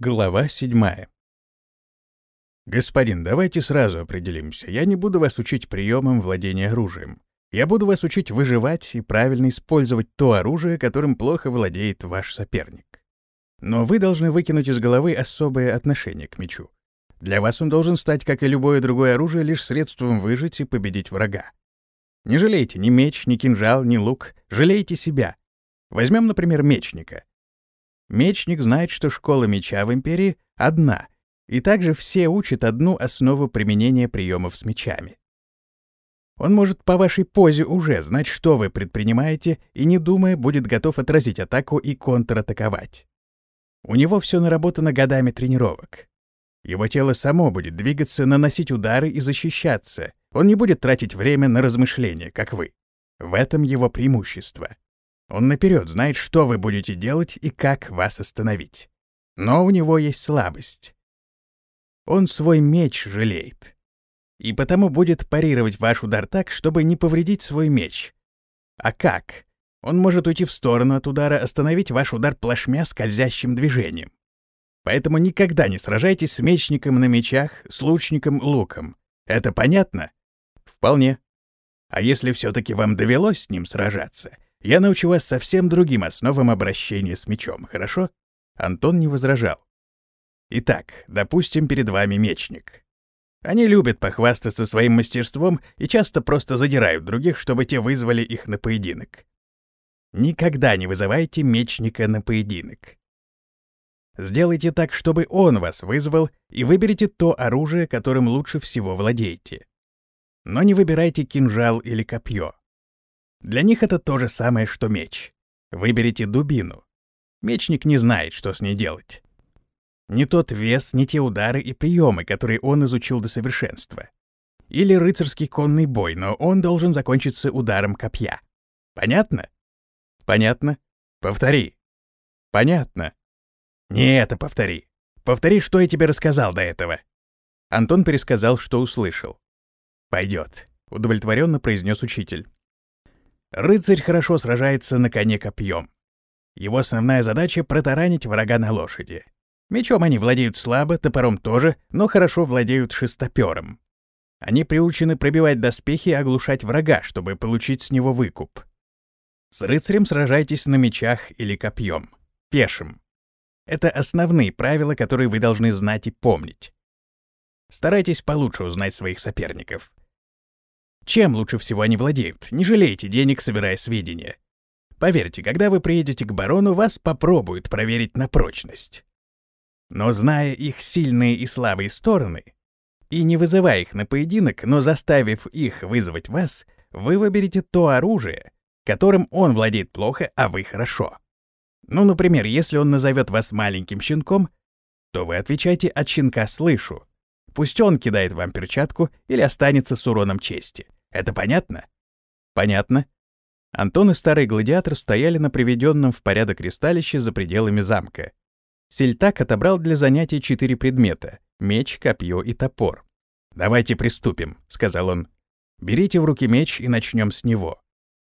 Глава седьмая. Господин, давайте сразу определимся. Я не буду вас учить приемам владения оружием. Я буду вас учить выживать и правильно использовать то оружие, которым плохо владеет ваш соперник. Но вы должны выкинуть из головы особое отношение к мечу. Для вас он должен стать, как и любое другое оружие, лишь средством выжить и победить врага. Не жалейте ни меч, ни кинжал, ни лук. Жалейте себя. Возьмем, например, мечника. Мечник знает, что школа меча в империи одна, и также все учат одну основу применения приемов с мечами. Он может по вашей позе уже знать, что вы предпринимаете, и, не думая, будет готов отразить атаку и контратаковать. У него все наработано годами тренировок. Его тело само будет двигаться, наносить удары и защищаться. Он не будет тратить время на размышления, как вы. В этом его преимущество. Он наперед знает, что вы будете делать и как вас остановить. Но у него есть слабость. Он свой меч жалеет. И потому будет парировать ваш удар так, чтобы не повредить свой меч. А как? Он может уйти в сторону от удара, остановить ваш удар плашмя скользящим движением. Поэтому никогда не сражайтесь с мечником на мечах, с лучником луком. Это понятно? Вполне. А если все-таки вам довелось с ним сражаться — я научу вас совсем другим основам обращения с мечом, хорошо?» Антон не возражал. «Итак, допустим, перед вами мечник. Они любят похвастаться своим мастерством и часто просто задирают других, чтобы те вызвали их на поединок. Никогда не вызывайте мечника на поединок. Сделайте так, чтобы он вас вызвал, и выберите то оружие, которым лучше всего владеете. Но не выбирайте кинжал или копье. Для них это то же самое, что меч. Выберите дубину. Мечник не знает, что с ней делать. Не тот вес, не те удары и приемы, которые он изучил до совершенства. Или рыцарский конный бой, но он должен закончиться ударом копья. Понятно? Понятно. Повтори. Понятно. Не это повтори. Повтори, что я тебе рассказал до этого. Антон пересказал, что услышал. Пойдет, удовлетворенно произнес учитель. Рыцарь хорошо сражается на коне копьем. Его основная задача — протаранить врага на лошади. Мечом они владеют слабо, топором тоже, но хорошо владеют шестопером. Они приучены пробивать доспехи и оглушать врага, чтобы получить с него выкуп. С рыцарем сражайтесь на мечах или копьем, пешим. Это основные правила, которые вы должны знать и помнить. Старайтесь получше узнать своих соперников. Чем лучше всего они владеют? Не жалейте денег, собирая сведения. Поверьте, когда вы приедете к барону, вас попробуют проверить на прочность. Но зная их сильные и слабые стороны, и не вызывая их на поединок, но заставив их вызвать вас, вы выберете то оружие, которым он владеет плохо, а вы хорошо. Ну, например, если он назовет вас маленьким щенком, то вы отвечайте «от щенка слышу». Пусть он кидает вам перчатку или останется с уроном чести. Это понятно? Понятно. Антон и старый гладиатор стояли на приведенном в порядок кристаллище за пределами замка. Сельтак отобрал для занятий четыре предмета — меч, копье и топор. «Давайте приступим», — сказал он. «Берите в руки меч и начнем с него.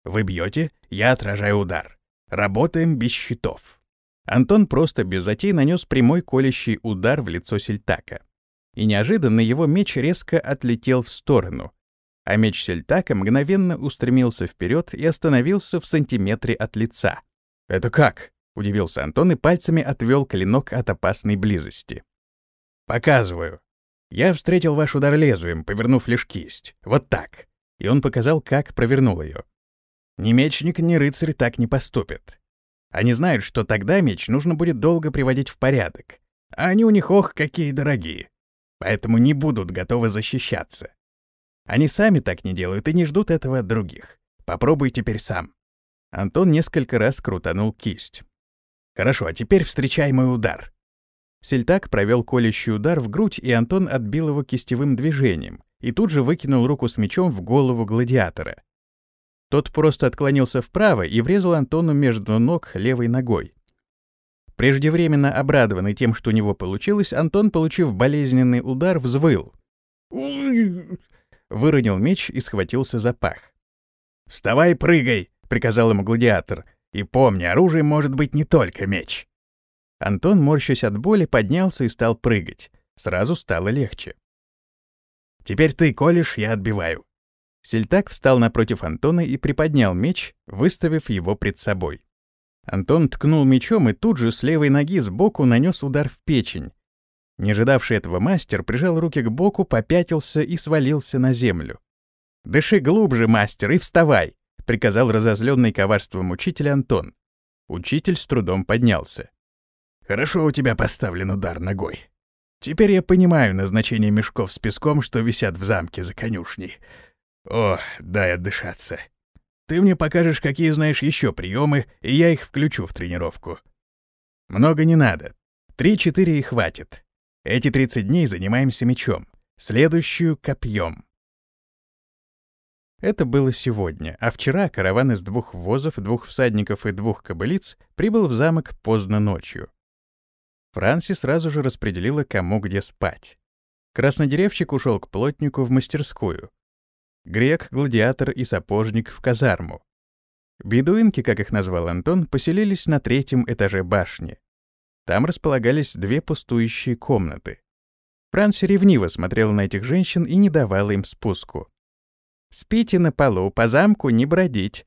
Вы бьете, я отражаю удар. Работаем без щитов». Антон просто без затей нанес прямой колющий удар в лицо Сельтака. И неожиданно его меч резко отлетел в сторону, а меч Сельтака мгновенно устремился вперед и остановился в сантиметре от лица. «Это как?» — удивился Антон и пальцами отвел клинок от опасной близости. «Показываю. Я встретил ваш удар лезвием, повернув лишь кисть. Вот так». И он показал, как провернул ее. Ни мечник, ни рыцарь так не поступят. Они знают, что тогда меч нужно будет долго приводить в порядок. А они у них, ох, какие дорогие. Поэтому не будут готовы защищаться. Они сами так не делают и не ждут этого от других. Попробуй теперь сам. Антон несколько раз крутанул кисть. Хорошо, а теперь встречай мой удар. Сельтак провел колющий удар в грудь, и Антон отбил его кистевым движением и тут же выкинул руку с мечом в голову гладиатора. Тот просто отклонился вправо и врезал Антону между ног левой ногой. Преждевременно обрадованный тем, что у него получилось, Антон, получив болезненный удар, взвыл выронил меч и схватился за пах. «Вставай, прыгай!» — приказал ему гладиатор. «И помни, оружие может быть не только меч». Антон, морщась от боли, поднялся и стал прыгать. Сразу стало легче. «Теперь ты колешь, я отбиваю». Сельтак встал напротив Антона и приподнял меч, выставив его пред собой. Антон ткнул мечом и тут же с левой ноги сбоку нанес удар в печень. Не ожидавший этого мастер прижал руки к боку, попятился и свалился на землю. «Дыши глубже, мастер, и вставай!» — приказал разозленный коварством учитель Антон. Учитель с трудом поднялся. «Хорошо у тебя поставлен удар ногой. Теперь я понимаю назначение мешков с песком, что висят в замке за конюшней. О, дай отдышаться. Ты мне покажешь, какие знаешь еще приемы, и я их включу в тренировку. Много не надо. Три-четыре и хватит. Эти 30 дней занимаемся мечом. Следующую — копьем. Это было сегодня, а вчера караван из двух возов, двух всадников и двух кобылиц прибыл в замок поздно ночью. Франси сразу же распределила, кому где спать. Краснодеревчик ушел к плотнику в мастерскую. Грек, гладиатор и сапожник в казарму. Бедуинки, как их назвал Антон, поселились на третьем этаже башни. Там располагались две пустующие комнаты. Франси ревниво смотрела на этих женщин и не давала им спуску. Спите на полу, по замку не бродить.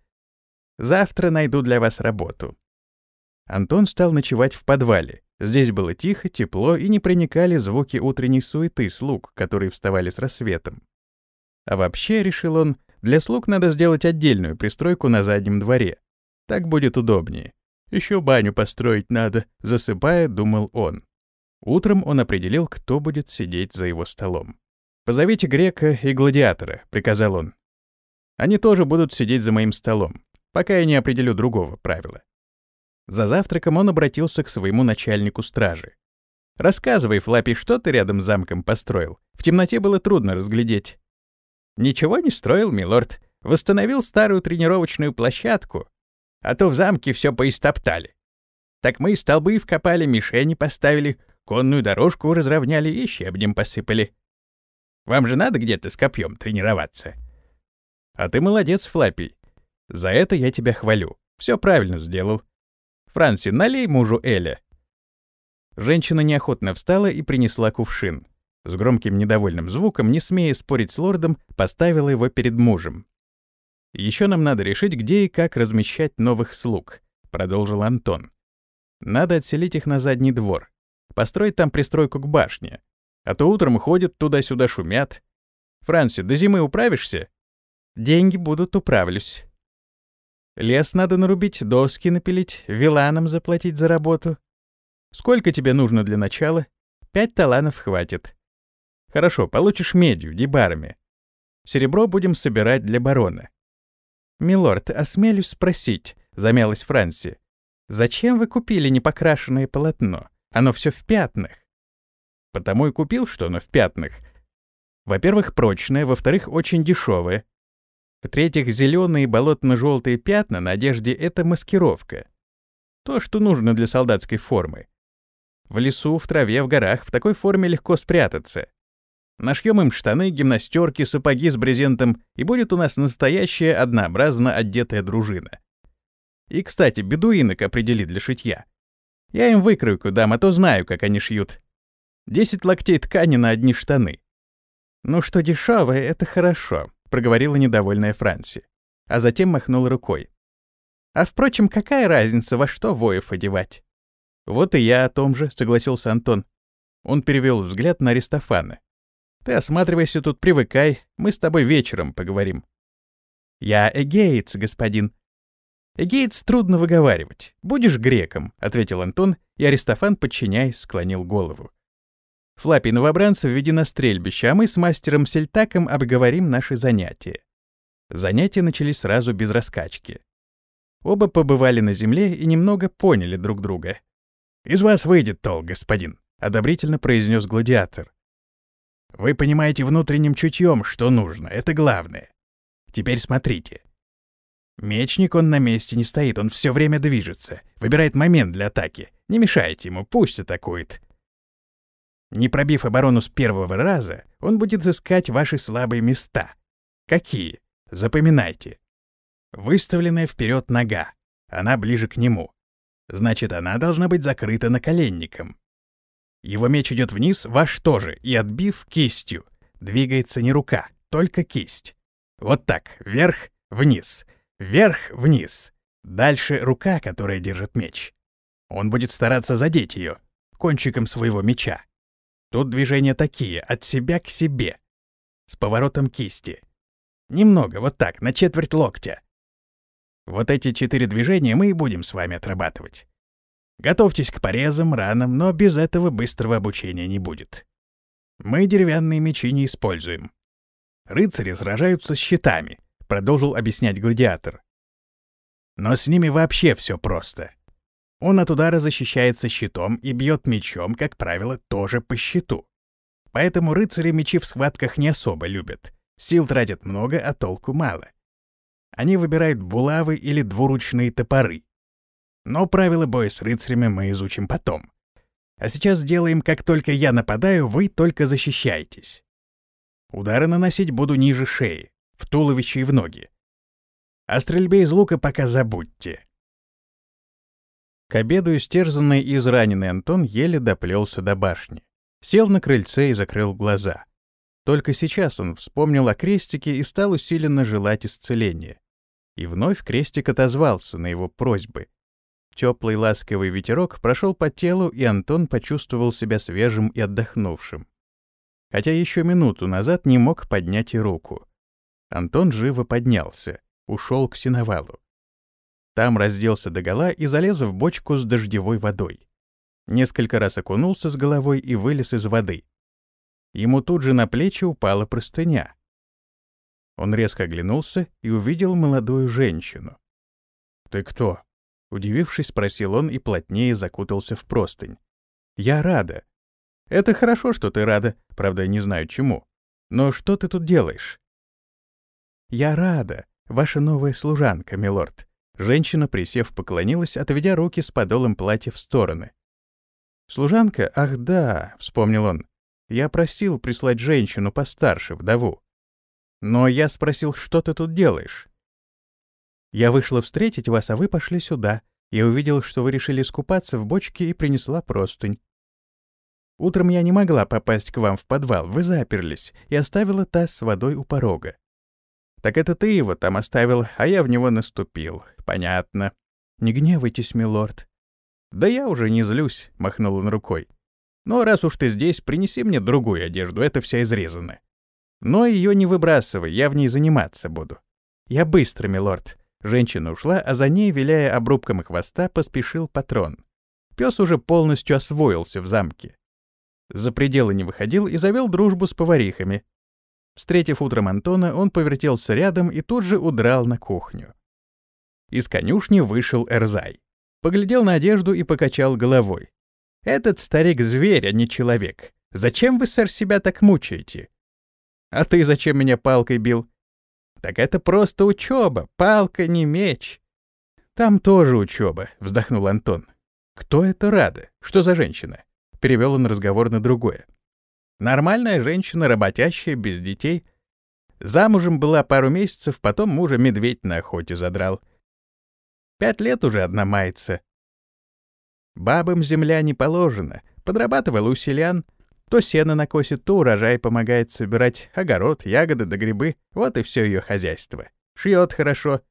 Завтра найду для вас работу». Антон стал ночевать в подвале. Здесь было тихо, тепло и не проникали звуки утренней суеты слуг, которые вставали с рассветом. А вообще, решил он, для слуг надо сделать отдельную пристройку на заднем дворе. Так будет удобнее. Еще баню построить надо, засыпая, думал он. Утром он определил, кто будет сидеть за его столом. «Позовите грека и гладиатора», — приказал он. «Они тоже будут сидеть за моим столом, пока я не определю другого правила». За завтраком он обратился к своему начальнику стражи. «Рассказывай, Флаппи, что ты рядом с замком построил? В темноте было трудно разглядеть». «Ничего не строил, милорд. Восстановил старую тренировочную площадку. А то в замке все поистоптали. Так мы столбы вкопали, мишени поставили, конную дорожку разровняли и щебнем посыпали. Вам же надо где-то с копьем тренироваться. А ты молодец, Флаппи. За это я тебя хвалю. Все правильно сделал. Франси, налей мужу Эля. Женщина неохотно встала и принесла кувшин. С громким недовольным звуком, не смея спорить с лордом, поставила его перед мужем. Еще нам надо решить, где и как размещать новых слуг», — продолжил Антон. «Надо отселить их на задний двор, построить там пристройку к башне, а то утром ходят туда-сюда шумят. Франси, до зимы управишься? Деньги будут, управлюсь. Лес надо нарубить, доски напилить, виланам заплатить за работу. Сколько тебе нужно для начала? Пять таланов хватит. Хорошо, получишь медью, дебарами. Серебро будем собирать для барона. Милорд, осмелюсь спросить, замялась Франси. Зачем вы купили непокрашенное полотно? Оно все в пятнах. Потому и купил, что оно в пятнах. Во-первых, прочное, во-вторых, очень дешевое. В-третьих, зеленые болотно-желтые пятна на одежде — это маскировка. То, что нужно для солдатской формы. В лесу, в траве, в горах в такой форме легко спрятаться. Нашьем им штаны, гимнастерки, сапоги с брезентом, и будет у нас настоящая однообразно одетая дружина. И, кстати, бедуинок определи для шитья. Я им выкройку дам, а то знаю, как они шьют. Десять локтей ткани на одни штаны. «Ну что дешевое, это хорошо», — проговорила недовольная Франси, а затем махнула рукой. «А впрочем, какая разница, во что воев одевать?» «Вот и я о том же», — согласился Антон. Он перевел взгляд на Аристофана. «Ты осматривайся тут, привыкай, мы с тобой вечером поговорим». «Я эгеец, господин». «Эгеец трудно выговаривать. Будешь греком», — ответил Антон, и Аристофан, подчиняясь, склонил голову. Флаппи новобранцев веди на стрельбище, а мы с мастером Сельтаком обговорим наши занятия. Занятия начались сразу без раскачки. Оба побывали на земле и немного поняли друг друга. «Из вас выйдет толк, господин», — одобрительно произнес гладиатор. «Вы понимаете внутренним чутьем, что нужно, это главное. Теперь смотрите. Мечник, он на месте не стоит, он все время движется, выбирает момент для атаки. Не мешайте ему, пусть атакует. Не пробив оборону с первого раза, он будет искать ваши слабые места. Какие? Запоминайте. Выставленная вперед нога. Она ближе к нему. Значит, она должна быть закрыта наколенником. Его меч идет вниз, ваш тоже, и отбив кистью. Двигается не рука, только кисть. Вот так, вверх, вниз, вверх, вниз. Дальше рука, которая держит меч. Он будет стараться задеть ее кончиком своего меча. Тут движения такие, от себя к себе, с поворотом кисти. Немного, вот так, на четверть локтя. Вот эти четыре движения мы и будем с вами отрабатывать. Готовьтесь к порезам, ранам, но без этого быстрого обучения не будет. Мы деревянные мечи не используем. Рыцари сражаются с щитами, продолжил объяснять гладиатор. Но с ними вообще все просто. Он от удара защищается щитом и бьет мечом, как правило, тоже по щиту. Поэтому рыцари мечи в схватках не особо любят. Сил тратят много, а толку мало. Они выбирают булавы или двуручные топоры. Но правила боя с рыцарями мы изучим потом. А сейчас сделаем, как только я нападаю, вы только защищаетесь. Удары наносить буду ниже шеи, в туловище и в ноги. О стрельбе из лука пока забудьте. К обеду истерзанный и израненный Антон еле доплелся до башни. Сел на крыльце и закрыл глаза. Только сейчас он вспомнил о крестике и стал усиленно желать исцеления. И вновь крестик отозвался на его просьбы. Теплый ласковый ветерок прошел по телу, и Антон почувствовал себя свежим и отдохнувшим. Хотя еще минуту назад не мог поднять и руку. Антон живо поднялся, ушел к сеновалу. Там разделся догола и залез в бочку с дождевой водой. Несколько раз окунулся с головой и вылез из воды. Ему тут же на плечи упала простыня. Он резко оглянулся и увидел молодую женщину. «Ты кто?» — удивившись, спросил он и плотнее закутался в простынь. «Я рада». «Это хорошо, что ты рада, правда, не знаю чему. Но что ты тут делаешь?» «Я рада, ваша новая служанка, милорд», Женщина, присев, поклонилась, отведя руки с подолом платья в стороны. «Служанка? Ах да!» — вспомнил он. «Я просил прислать женщину постарше, вдову. Но я спросил, что ты тут делаешь?» «Я вышла встретить вас, а вы пошли сюда. Я увидел, что вы решили искупаться в бочке и принесла простынь. Утром я не могла попасть к вам в подвал, вы заперлись, и оставила таз с водой у порога. Так это ты его там оставил, а я в него наступил. Понятно. Не гневайтесь, милорд. Да я уже не злюсь, махнул он рукой. Но раз уж ты здесь, принеси мне другую одежду, это вся изрезана. Но ее не выбрасывай, я в ней заниматься буду. Я быстро, милорд. Женщина ушла, а за ней, виляя обрубком хвоста, поспешил патрон. Пес уже полностью освоился в замке. За пределы не выходил и завел дружбу с поварихами, Встретив утром Антона, он повертелся рядом и тут же удрал на кухню. Из конюшни вышел Эрзай. Поглядел на одежду и покачал головой. «Этот старик — зверь, а не человек. Зачем вы, сэр, себя так мучаете?» «А ты зачем меня палкой бил?» «Так это просто учеба, палка, не меч». «Там тоже учеба», — вздохнул Антон. «Кто это рада? Что за женщина?» Перевел он разговор на другое. Нормальная женщина, работящая, без детей. Замужем была пару месяцев, потом мужа медведь на охоте задрал. Пять лет уже одна мается. Бабам земля не положена. Подрабатывала у селян. То сено накосит, то урожай помогает собирать, огород, ягоды да грибы. Вот и все ее хозяйство. Шьет хорошо.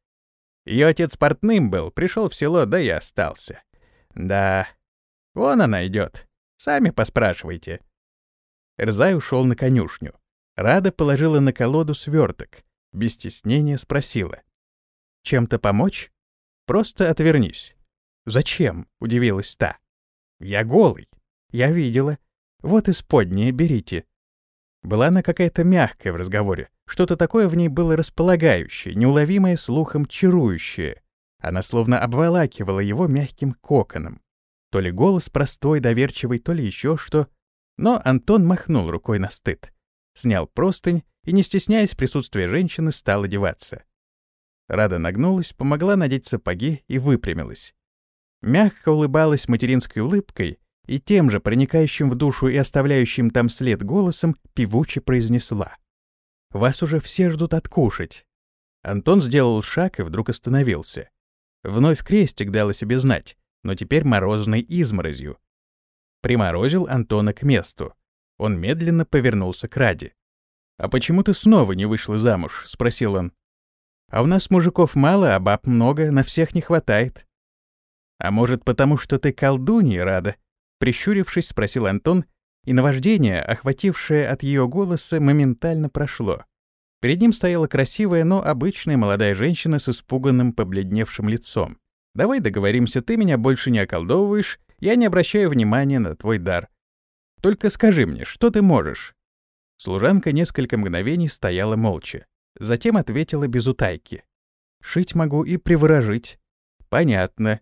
Ее отец портным был, пришел в село, да и остался. Да, вон она идет. Сами поспрашивайте. Эрзай ушел на конюшню. Рада положила на колоду сверток. Без стеснения спросила. «Чем-то помочь?» «Просто отвернись». «Зачем?» — удивилась та. «Я голый». «Я видела. Вот исподнее берите». Была она какая-то мягкая в разговоре. Что-то такое в ней было располагающее, неуловимое слухом чарующее. Она словно обволакивала его мягким коконом. То ли голос простой, доверчивый, то ли еще что — но Антон махнул рукой на стыд. Снял простынь и, не стесняясь присутствия женщины, стал одеваться. Рада нагнулась, помогла надеть сапоги и выпрямилась. Мягко улыбалась материнской улыбкой и тем же проникающим в душу и оставляющим там след голосом певуче произнесла. «Вас уже все ждут откушать». Антон сделал шаг и вдруг остановился. Вновь крестик дал о себе знать. но теперь морозной изморозью. Приморозил Антона к месту. Он медленно повернулся к Раде. «А почему ты снова не вышла замуж?» — спросил он. «А у нас мужиков мало, а баб много, на всех не хватает». «А может, потому что ты колдунья, Рада?» Прищурившись, спросил Антон, и наваждение, охватившее от ее голоса, моментально прошло. Перед ним стояла красивая, но обычная молодая женщина с испуганным, побледневшим лицом. «Давай договоримся, ты меня больше не околдовываешь, я не обращаю внимания на твой дар. Только скажи мне, что ты можешь?» Служанка несколько мгновений стояла молча. Затем ответила без утайки. «Шить могу и приворожить». «Понятно.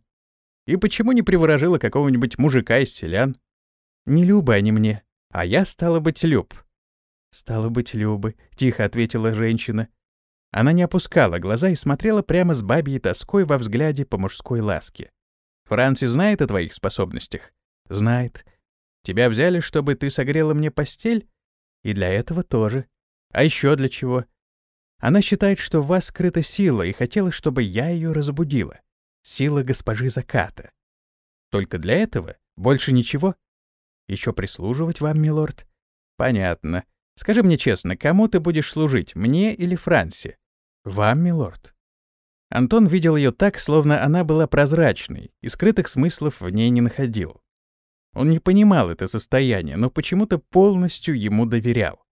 И почему не приворожила какого-нибудь мужика из селян?» «Не любы они мне, а я, стала быть, люб». «Стало быть, Любы», — тихо ответила женщина. Она не опускала глаза и смотрела прямо с бабьей тоской во взгляде по мужской ласке. «Франси знает о твоих способностях?» «Знает. Тебя взяли, чтобы ты согрела мне постель?» «И для этого тоже. А еще для чего?» «Она считает, что в вас скрыта сила, и хотела, чтобы я ее разбудила. Сила госпожи Заката. Только для этого? Больше ничего? Еще прислуживать вам, милорд?» «Понятно. Скажи мне честно, кому ты будешь служить, мне или Франси? Вам, милорд. Антон видел ее так, словно она была прозрачной, и скрытых смыслов в ней не находил. Он не понимал это состояние, но почему-то полностью ему доверял.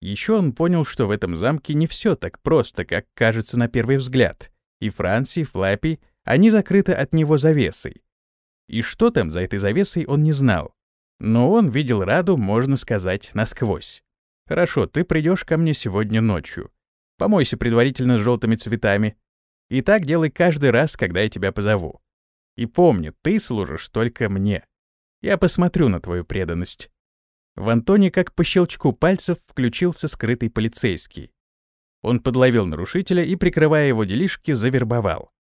Еще он понял, что в этом замке не все так просто, как кажется на первый взгляд. И Франси, и Флаппи, они закрыты от него завесой. И что там за этой завесой он не знал. Но он видел Раду, можно сказать, насквозь. Хорошо, ты придешь ко мне сегодня ночью. Помойся предварительно с желтыми цветами. И так делай каждый раз, когда я тебя позову. И помни, ты служишь только мне. Я посмотрю на твою преданность. В Антоне, как по щелчку пальцев, включился скрытый полицейский. Он подловил нарушителя и, прикрывая его делишки, завербовал.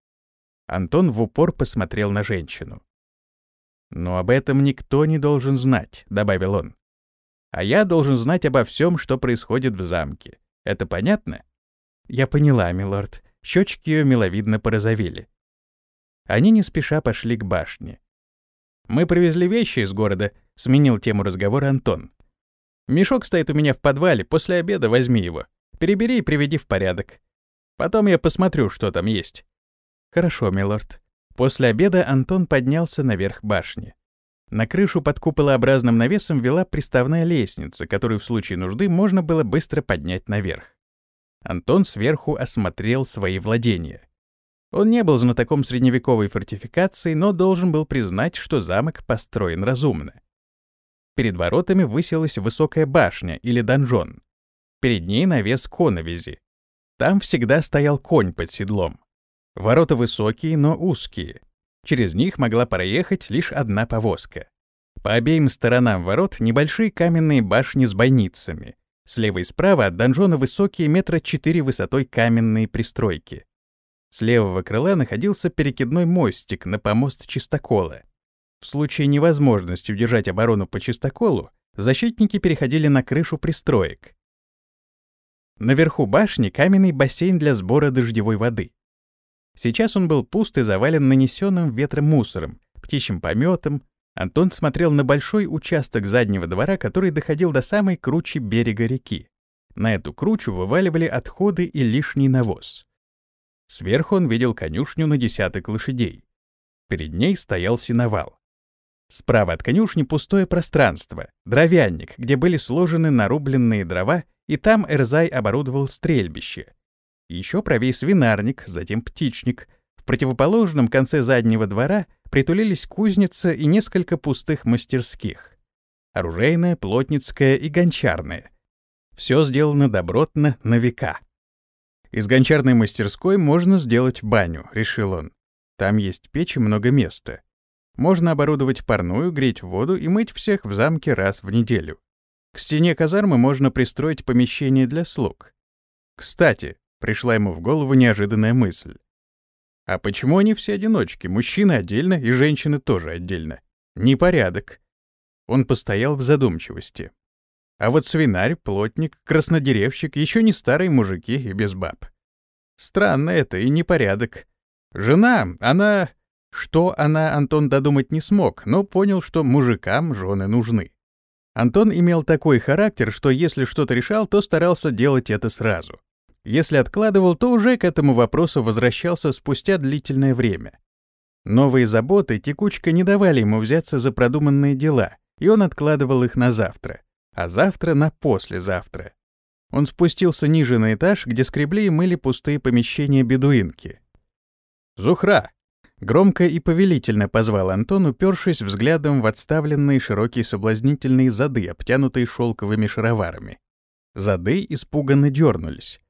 Антон в упор посмотрел на женщину. «Но об этом никто не должен знать», — добавил он а я должен знать обо всем, что происходит в замке. Это понятно? Я поняла, милорд. Щечки ее миловидно порозовели. Они не спеша пошли к башне. «Мы привезли вещи из города», — сменил тему разговора Антон. «Мешок стоит у меня в подвале, после обеда возьми его. Перебери и приведи в порядок. Потом я посмотрю, что там есть». «Хорошо, милорд». После обеда Антон поднялся наверх башни. На крышу под куполообразным навесом вела приставная лестница, которую в случае нужды можно было быстро поднять наверх. Антон сверху осмотрел свои владения. Он не был знатоком средневековой фортификации, но должен был признать, что замок построен разумно. Перед воротами высилась высокая башня или донжон. Перед ней навес коновизи. Там всегда стоял конь под седлом. Ворота высокие, но узкие. Через них могла проехать лишь одна повозка. По обеим сторонам ворот небольшие каменные башни с бойницами. Слева и справа от донжона высокие метра четыре высотой каменные пристройки. С левого крыла находился перекидной мостик на помост чистокола. В случае невозможности удержать оборону по чистоколу, защитники переходили на крышу пристроек. Наверху башни каменный бассейн для сбора дождевой воды. Сейчас он был пуст и завален нанесенным ветром мусором, птичьим пометом. Антон смотрел на большой участок заднего двора, который доходил до самой кручи берега реки. На эту кручу вываливали отходы и лишний навоз. Сверху он видел конюшню на десяток лошадей. Перед ней стоял сеновал. Справа от конюшни пустое пространство, дровянник, где были сложены нарубленные дрова, и там Эрзай оборудовал стрельбище. Еще правее свинарник, затем птичник. В противоположном конце заднего двора притулились кузница и несколько пустых мастерских. Оружейная, плотницкая и гончарная. Все сделано добротно на века. Из гончарной мастерской можно сделать баню, решил он. Там есть печь и много места. Можно оборудовать парную, греть воду и мыть всех в замке раз в неделю. К стене казармы можно пристроить помещение для слуг. Кстати, Пришла ему в голову неожиданная мысль. А почему они все одиночки? Мужчины отдельно и женщины тоже отдельно. Непорядок. Он постоял в задумчивости. А вот свинарь, плотник, краснодеревщик, еще не старые мужики и без баб. Странно это и непорядок. Жена, она... Что она, Антон додумать не смог, но понял, что мужикам жены нужны. Антон имел такой характер, что если что-то решал, то старался делать это сразу. Если откладывал, то уже к этому вопросу возвращался спустя длительное время. Новые заботы, текучка не давали ему взяться за продуманные дела, и он откладывал их на завтра, а завтра на послезавтра. Он спустился ниже на этаж, где скребли и мыли пустые помещения бедуинки. «Зухра!» — громко и повелительно позвал Антон, упершись взглядом в отставленные широкие соблазнительные зады, обтянутые шелковыми шароварами. Зады испуганно дернулись.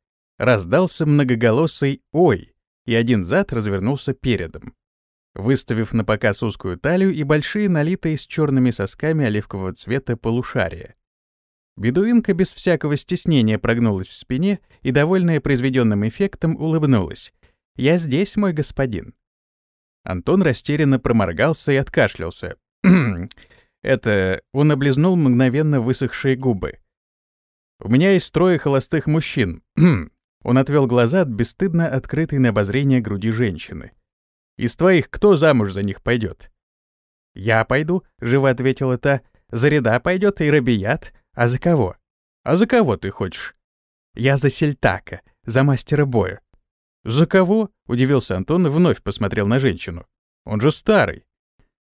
Раздался многоголосый «Ой!» и один зад развернулся передом выставив на показ узкую талию и большие налитые с черными сосками оливкового цвета полушария. Бедуинка без всякого стеснения прогнулась в спине и, довольная произведенным эффектом, улыбнулась. «Я здесь, мой господин». Антон растерянно проморгался и откашлялся. «Это...» — он облизнул мгновенно высохшие губы. «У меня есть трое холостых мужчин». он отвел глаза от бесстыдно открытой на обозрение груди женщины. Из твоих кто замуж за них пойдет? Я пойду, живо ответила та. За ряда пойдет и Рабият. А за кого? А за кого ты хочешь? Я за Сельтака, за мастера боя. За кого? Удивился Антон и вновь посмотрел на женщину. Он же старый.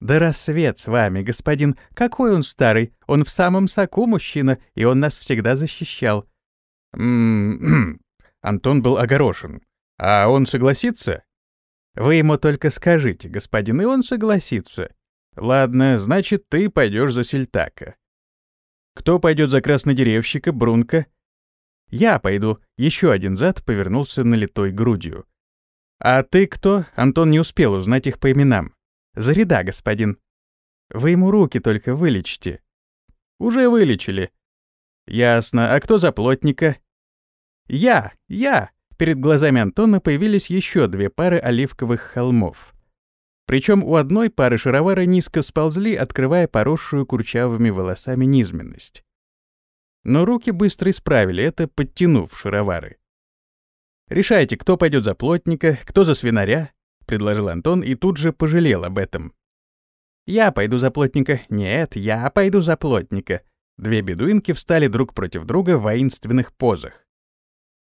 Да рассвет с вами, господин. Какой он старый? Он в самом соку мужчина, и он нас всегда защищал. М-м-м. Антон был огорошен. А он согласится? Вы ему только скажите, господин, и он согласится. Ладно, значит, ты пойдешь за Сельтака. Кто пойдет за краснодеревщика, Брунка? Я пойду. Еще один зад повернулся налитой грудью. А ты кто? Антон не успел узнать их по именам. Зареда, господин. Вы ему руки только вылечите. Уже вылечили. Ясно. А кто за плотника? Я, я. Перед глазами Антона появились еще две пары оливковых холмов. Причем у одной пары шаровары низко сползли, открывая поросшую курчавыми волосами низменность. Но руки быстро исправили это, подтянув шаровары. «Решайте, кто пойдет за плотника, кто за свинаря», — предложил Антон и тут же пожалел об этом. «Я пойду за плотника. Нет, я пойду за плотника». Две бедуинки встали друг против друга в воинственных позах.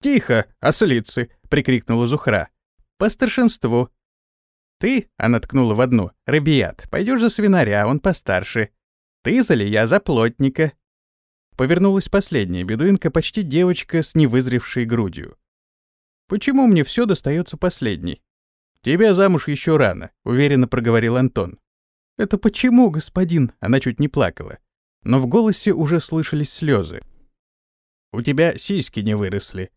«Тихо, ослицы!» — прикрикнула Зухра. «По старшинству». «Ты», — она ткнула в одну, — «рыбият, пойдешь за свинаря, он постарше. Ты за я за плотника». Повернулась последняя бедуинка, почти девочка с невызревшей грудью. «Почему мне все достается последней?» «Тебя замуж еще рано», — уверенно проговорил Антон. «Это почему, господин?» — она чуть не плакала. Но в голосе уже слышались слезы. «У тебя сиськи не выросли»,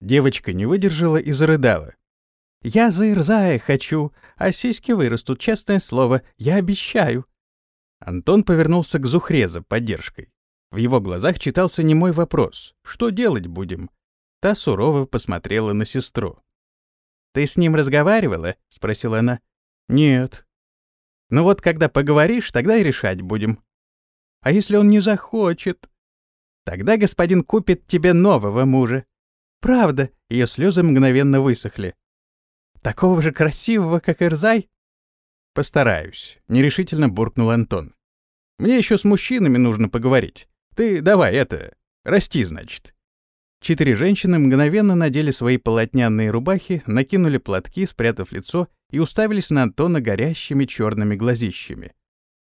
Девочка не выдержала и зарыдала. «Я за Ирзая хочу, а сиськи вырастут, честное слово, я обещаю». Антон повернулся к Зухре за поддержкой. В его глазах читался немой вопрос «Что делать будем?» Та сурово посмотрела на сестру. «Ты с ним разговаривала?» — спросила она. «Нет». «Ну вот, когда поговоришь, тогда и решать будем». «А если он не захочет?» «Тогда господин купит тебе нового мужа. Правда, ее слезы мгновенно высохли. Такого же красивого, как Эрзай? Постараюсь, нерешительно буркнул Антон. Мне еще с мужчинами нужно поговорить. Ты давай это, расти, значит. Четыре женщины мгновенно надели свои полотняные рубахи, накинули платки, спрятав лицо, и уставились на Антона горящими черными глазищами.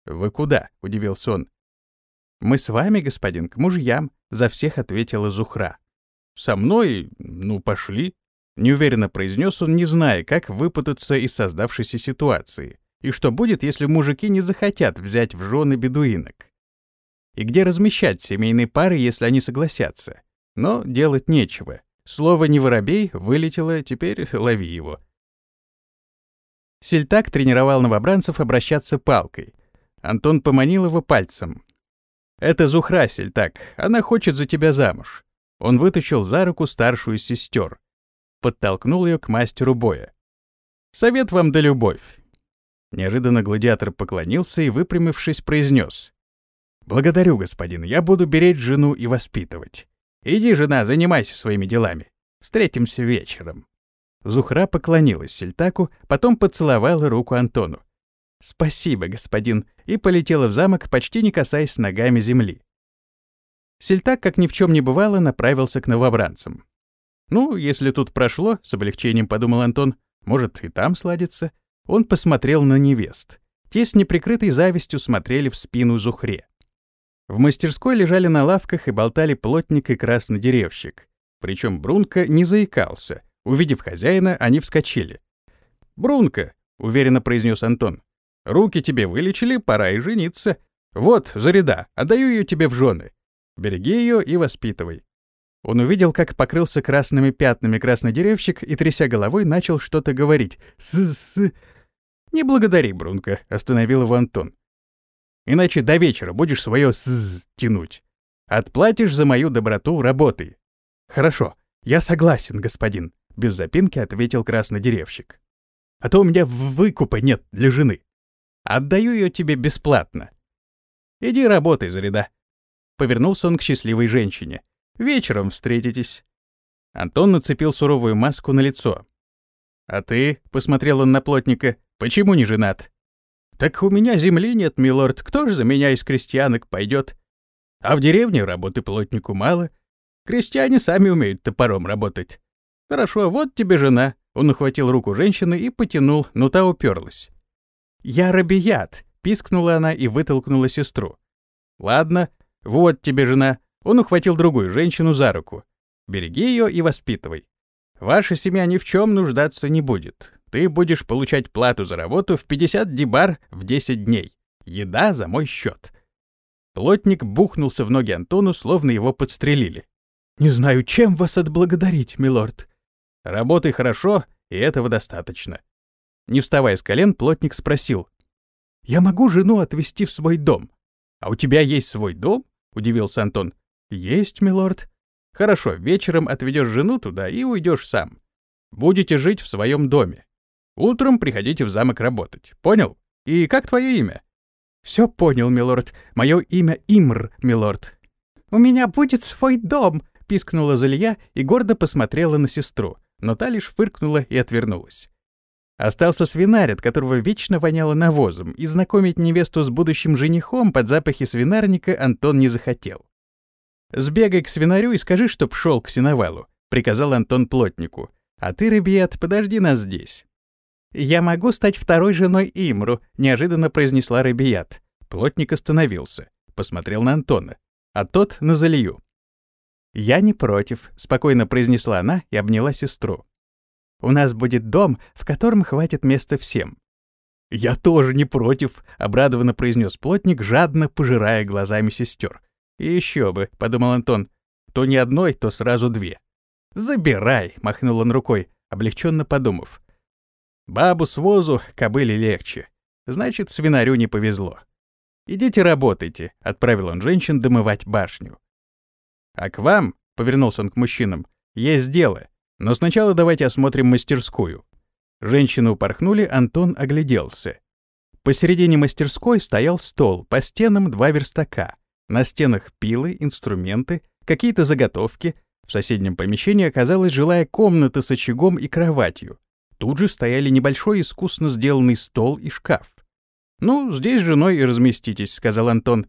«Вы куда?» — удивился он. «Мы с вами, господин, к мужьям», — за всех ответила Зухра. «Со мной? Ну, пошли», — неуверенно произнес он, не зная, как выпутаться из создавшейся ситуации, и что будет, если мужики не захотят взять в жены бедуинок. И где размещать семейные пары, если они согласятся. Но делать нечего. Слово «не воробей» вылетело, теперь лови его. Сельтак тренировал новобранцев обращаться палкой. Антон поманил его пальцем. «Это Зухра, Сельтак, она хочет за тебя замуж. Он вытащил за руку старшую сестер, подтолкнул ее к мастеру боя. «Совет вам да любовь!» Неожиданно гладиатор поклонился и, выпрямившись, произнес. «Благодарю, господин, я буду беречь жену и воспитывать. Иди, жена, занимайся своими делами. Встретимся вечером». Зухра поклонилась Сельтаку, потом поцеловала руку Антону. «Спасибо, господин», и полетела в замок, почти не касаясь ногами земли. Сельтак, как ни в чем не бывало, направился к новобранцам. «Ну, если тут прошло», — с облегчением подумал Антон, — «может, и там сладится». Он посмотрел на невест. Те с неприкрытой завистью смотрели в спину Зухре. В мастерской лежали на лавках и болтали плотник и краснодеревщик. Причем Брунко не заикался. Увидев хозяина, они вскочили. «Брунко», — уверенно произнес Антон, — «руки тебе вылечили, пора и жениться. Вот, Зареда, отдаю ее тебе в жены. Береги ее и воспитывай». Он увидел, как покрылся красными пятнами краснодеревщик и, тряся головой, начал что-то говорить. «С-с...» «Не благодари, Брунко», — остановил его Антон. «Иначе до вечера будешь свое «с» тянуть. Отплатишь за мою доброту работой». «Хорошо, я согласен, господин», — без запинки ответил краснодеревщик. «А то у меня выкупа нет для жены. Отдаю ее тебе бесплатно. Иди работай, Зареда». Повернулся он к счастливой женщине. «Вечером встретитесь». Антон нацепил суровую маску на лицо. «А ты?» — посмотрел он на плотника. «Почему не женат?» «Так у меня земли нет, милорд. Кто же за меня из крестьянок пойдет? А в деревне работы плотнику мало. Крестьяне сами умеют топором работать. Хорошо, вот тебе жена». Он ухватил руку женщины и потянул, но та уперлась. «Я рабият!» — пискнула она и вытолкнула сестру. «Ладно, вот тебе жена». Он ухватил другую женщину за руку. «Береги ее и воспитывай. Ваша семья ни в чем нуждаться не будет. Ты будешь получать плату за работу в 50 дибар в 10 дней. Еда за мой счет. Плотник бухнулся в ноги Антону, словно его подстрелили. «Не знаю, чем вас отблагодарить, милорд». «Работай хорошо, и этого достаточно». Не вставая с колен, плотник спросил. «Я могу жену отвезти в свой дом?» «А у тебя есть свой дом?» — удивился Антон. «Есть, милорд». Хорошо, вечером отведешь жену туда и уйдешь сам. Будете жить в своем доме. Утром приходите в замок работать. Понял? И как твое имя? Все понял, милорд. Мое имя Имр, милорд. У меня будет свой дом, пискнула Залия и гордо посмотрела на сестру, но та лишь фыркнула и отвернулась. Остался свинарь, от которого вечно воняло навозом, и знакомить невесту с будущим женихом под запахи свинарника Антон не захотел. «Сбегай к свинарю и скажи, чтоб шел к сеновалу», — приказал Антон плотнику. «А ты, ребят, подожди нас здесь». «Я могу стать второй женой Имру», — неожиданно произнесла Рабият. Плотник остановился, посмотрел на Антона, а тот — на Залию. «Я не против», — спокойно произнесла она и обняла сестру. «У нас будет дом, в котором хватит места всем». «Я тоже не против», — обрадованно произнес плотник, жадно пожирая глазами сестер. И еще бы, подумал Антон, то не одной, то сразу две. Забирай, махнул он рукой, облегченно подумав. Бабу с возу кобыле легче. Значит, свинарю не повезло. Идите работайте, отправил он женщин домывать башню. А к вам, повернулся он к мужчинам, есть дело. Но сначала давайте осмотрим мастерскую. Женщины упорхнули, Антон огляделся. Посередине мастерской стоял стол, по стенам два верстака. На стенах пилы, инструменты, какие-то заготовки. В соседнем помещении оказалась жилая комната с очагом и кроватью. Тут же стояли небольшой искусно сделанный стол и шкаф. «Ну, здесь с женой и разместитесь», — сказал Антон.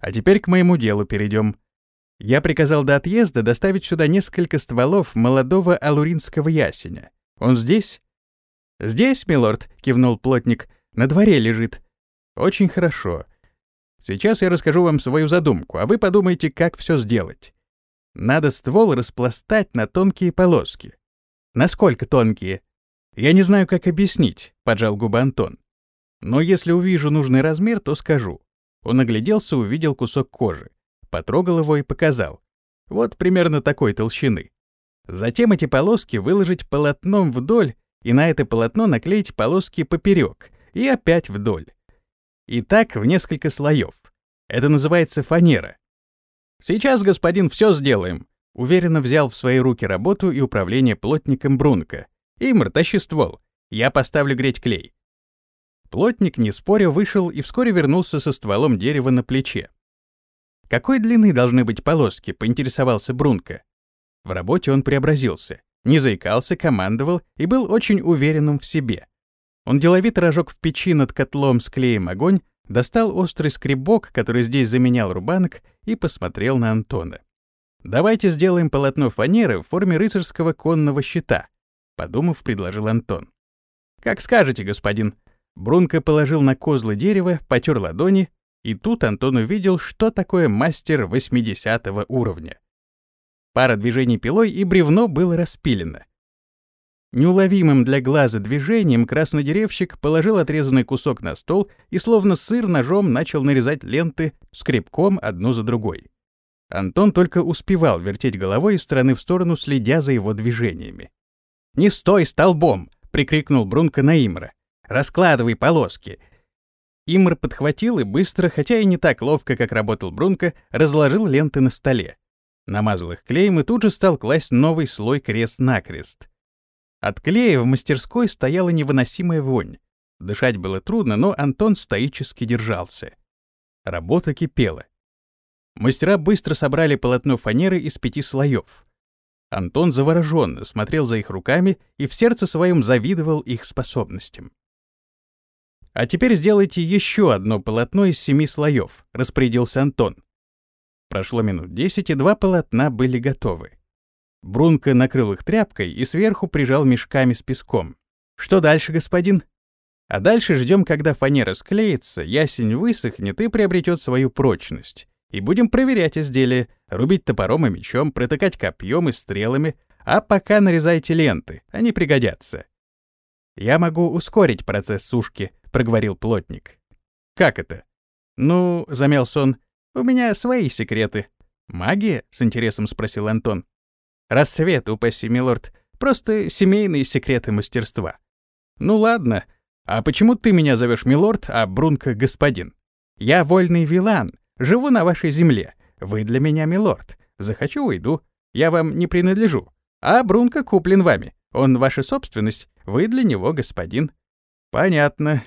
«А теперь к моему делу перейдем. Я приказал до отъезда доставить сюда несколько стволов молодого алуринского ясеня. Он здесь?» «Здесь, милорд», — кивнул плотник, — «на дворе лежит». «Очень хорошо. Сейчас я расскажу вам свою задумку, а вы подумайте, как все сделать. Надо ствол распластать на тонкие полоски. Насколько тонкие? Я не знаю, как объяснить, поджал губы Антон. Но если увижу нужный размер, то скажу. Он огляделся, увидел кусок кожи, потрогал его и показал. Вот примерно такой толщины. Затем эти полоски выложить полотном вдоль и на это полотно наклеить полоски поперек и опять вдоль. И так в несколько слоев. Это называется фанера. Сейчас, господин, все сделаем. Уверенно взял в свои руки работу и управление плотником Брунка. Имр, тащи ствол. Я поставлю греть клей. Плотник, не споря, вышел и вскоре вернулся со стволом дерева на плече. Какой длины должны быть полоски, поинтересовался Брунка. В работе он преобразился. не заикался, командовал и был очень уверенным в себе. Он деловито разжег в печи над котлом с клеем огонь, достал острый скребок, который здесь заменял рубанок, и посмотрел на Антона. «Давайте сделаем полотно фанеры в форме рыцарского конного щита», — подумав, предложил Антон. «Как скажете, господин». Брунко положил на козлы дерева, потер ладони, и тут Антон увидел, что такое мастер 80 уровня. Пара движений пилой, и бревно было распилено. Неуловимым для глаза движением краснодеревщик положил отрезанный кусок на стол и словно сыр ножом начал нарезать ленты скребком одну за другой. Антон только успевал вертеть головой из стороны в сторону, следя за его движениями. «Не стой столбом!» — прикрикнул Брунко на Имра. «Раскладывай полоски!» Имр подхватил и быстро, хотя и не так ловко, как работал Брунко, разложил ленты на столе. Намазал их клеем и тут же стал класть новый слой крест-накрест. От клея в мастерской стояла невыносимая вонь. Дышать было трудно, но Антон стоически держался. Работа кипела. Мастера быстро собрали полотно фанеры из пяти слоев. Антон завороженно смотрел за их руками и в сердце своем завидовал их способностям. «А теперь сделайте еще одно полотно из семи слоев», — распорядился Антон. Прошло минут десять, и два полотна были готовы. Брунко накрыл их тряпкой и сверху прижал мешками с песком. «Что дальше, господин?» «А дальше ждем, когда фанера склеится, ясень высохнет и приобретет свою прочность. И будем проверять изделие, рубить топором и мечом, протыкать копьем и стрелами, а пока нарезайте ленты, они пригодятся». «Я могу ускорить процесс сушки», — проговорил плотник. «Как это?» «Ну», — замялся он, — «у меня свои секреты». «Магия?» — с интересом спросил Антон. Рассвет, упаси, милорд. Просто семейные секреты мастерства. Ну ладно. А почему ты меня зовешь милорд, а Брунко господин? Я вольный вилан, живу на вашей земле. Вы для меня милорд. Захочу — уйду. Я вам не принадлежу. А Брунко куплен вами. Он ваша собственность, вы для него господин. Понятно.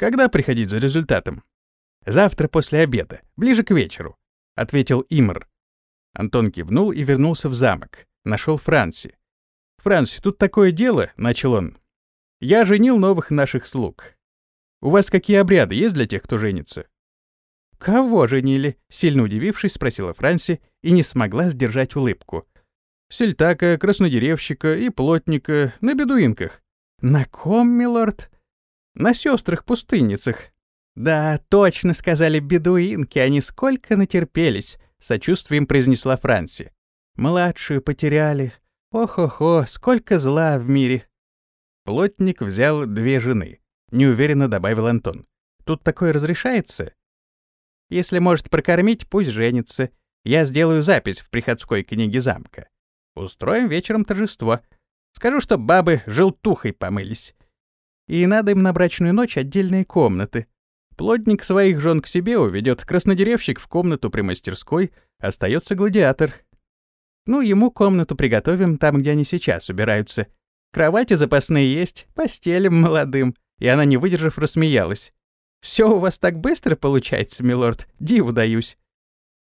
Когда приходить за результатом? Завтра после обеда, ближе к вечеру, — ответил Имр. Антон кивнул и вернулся в замок нашел Франси. «Франси, тут такое дело», — начал он. «Я женил новых наших слуг. У вас какие обряды есть для тех, кто женится?» «Кого женили?» — сильно удивившись, спросила Франси и не смогла сдержать улыбку. «Сельтака, краснодеревщика и плотника на бедуинках». «На ком, милорд?» «На сестрах-пустынницах». «Да, точно сказали бедуинки, они сколько натерпелись», — сочувствием произнесла Франси. Младшую потеряли. Ох-охо, сколько зла в мире. Плотник взял две жены. Неуверенно добавил Антон. Тут такое разрешается? Если может прокормить, пусть женится. Я сделаю запись в приходской книге замка. Устроим вечером торжество. Скажу, что бабы желтухой помылись. И надо им на брачную ночь отдельные комнаты. Плотник своих жен к себе уведет, краснодеревщик в комнату при мастерской, остается гладиатор, ну, ему комнату приготовим там, где они сейчас убираются. Кровати запасные есть, постелим молодым». И она, не выдержав, рассмеялась. «Все у вас так быстро получается, милорд, диву даюсь».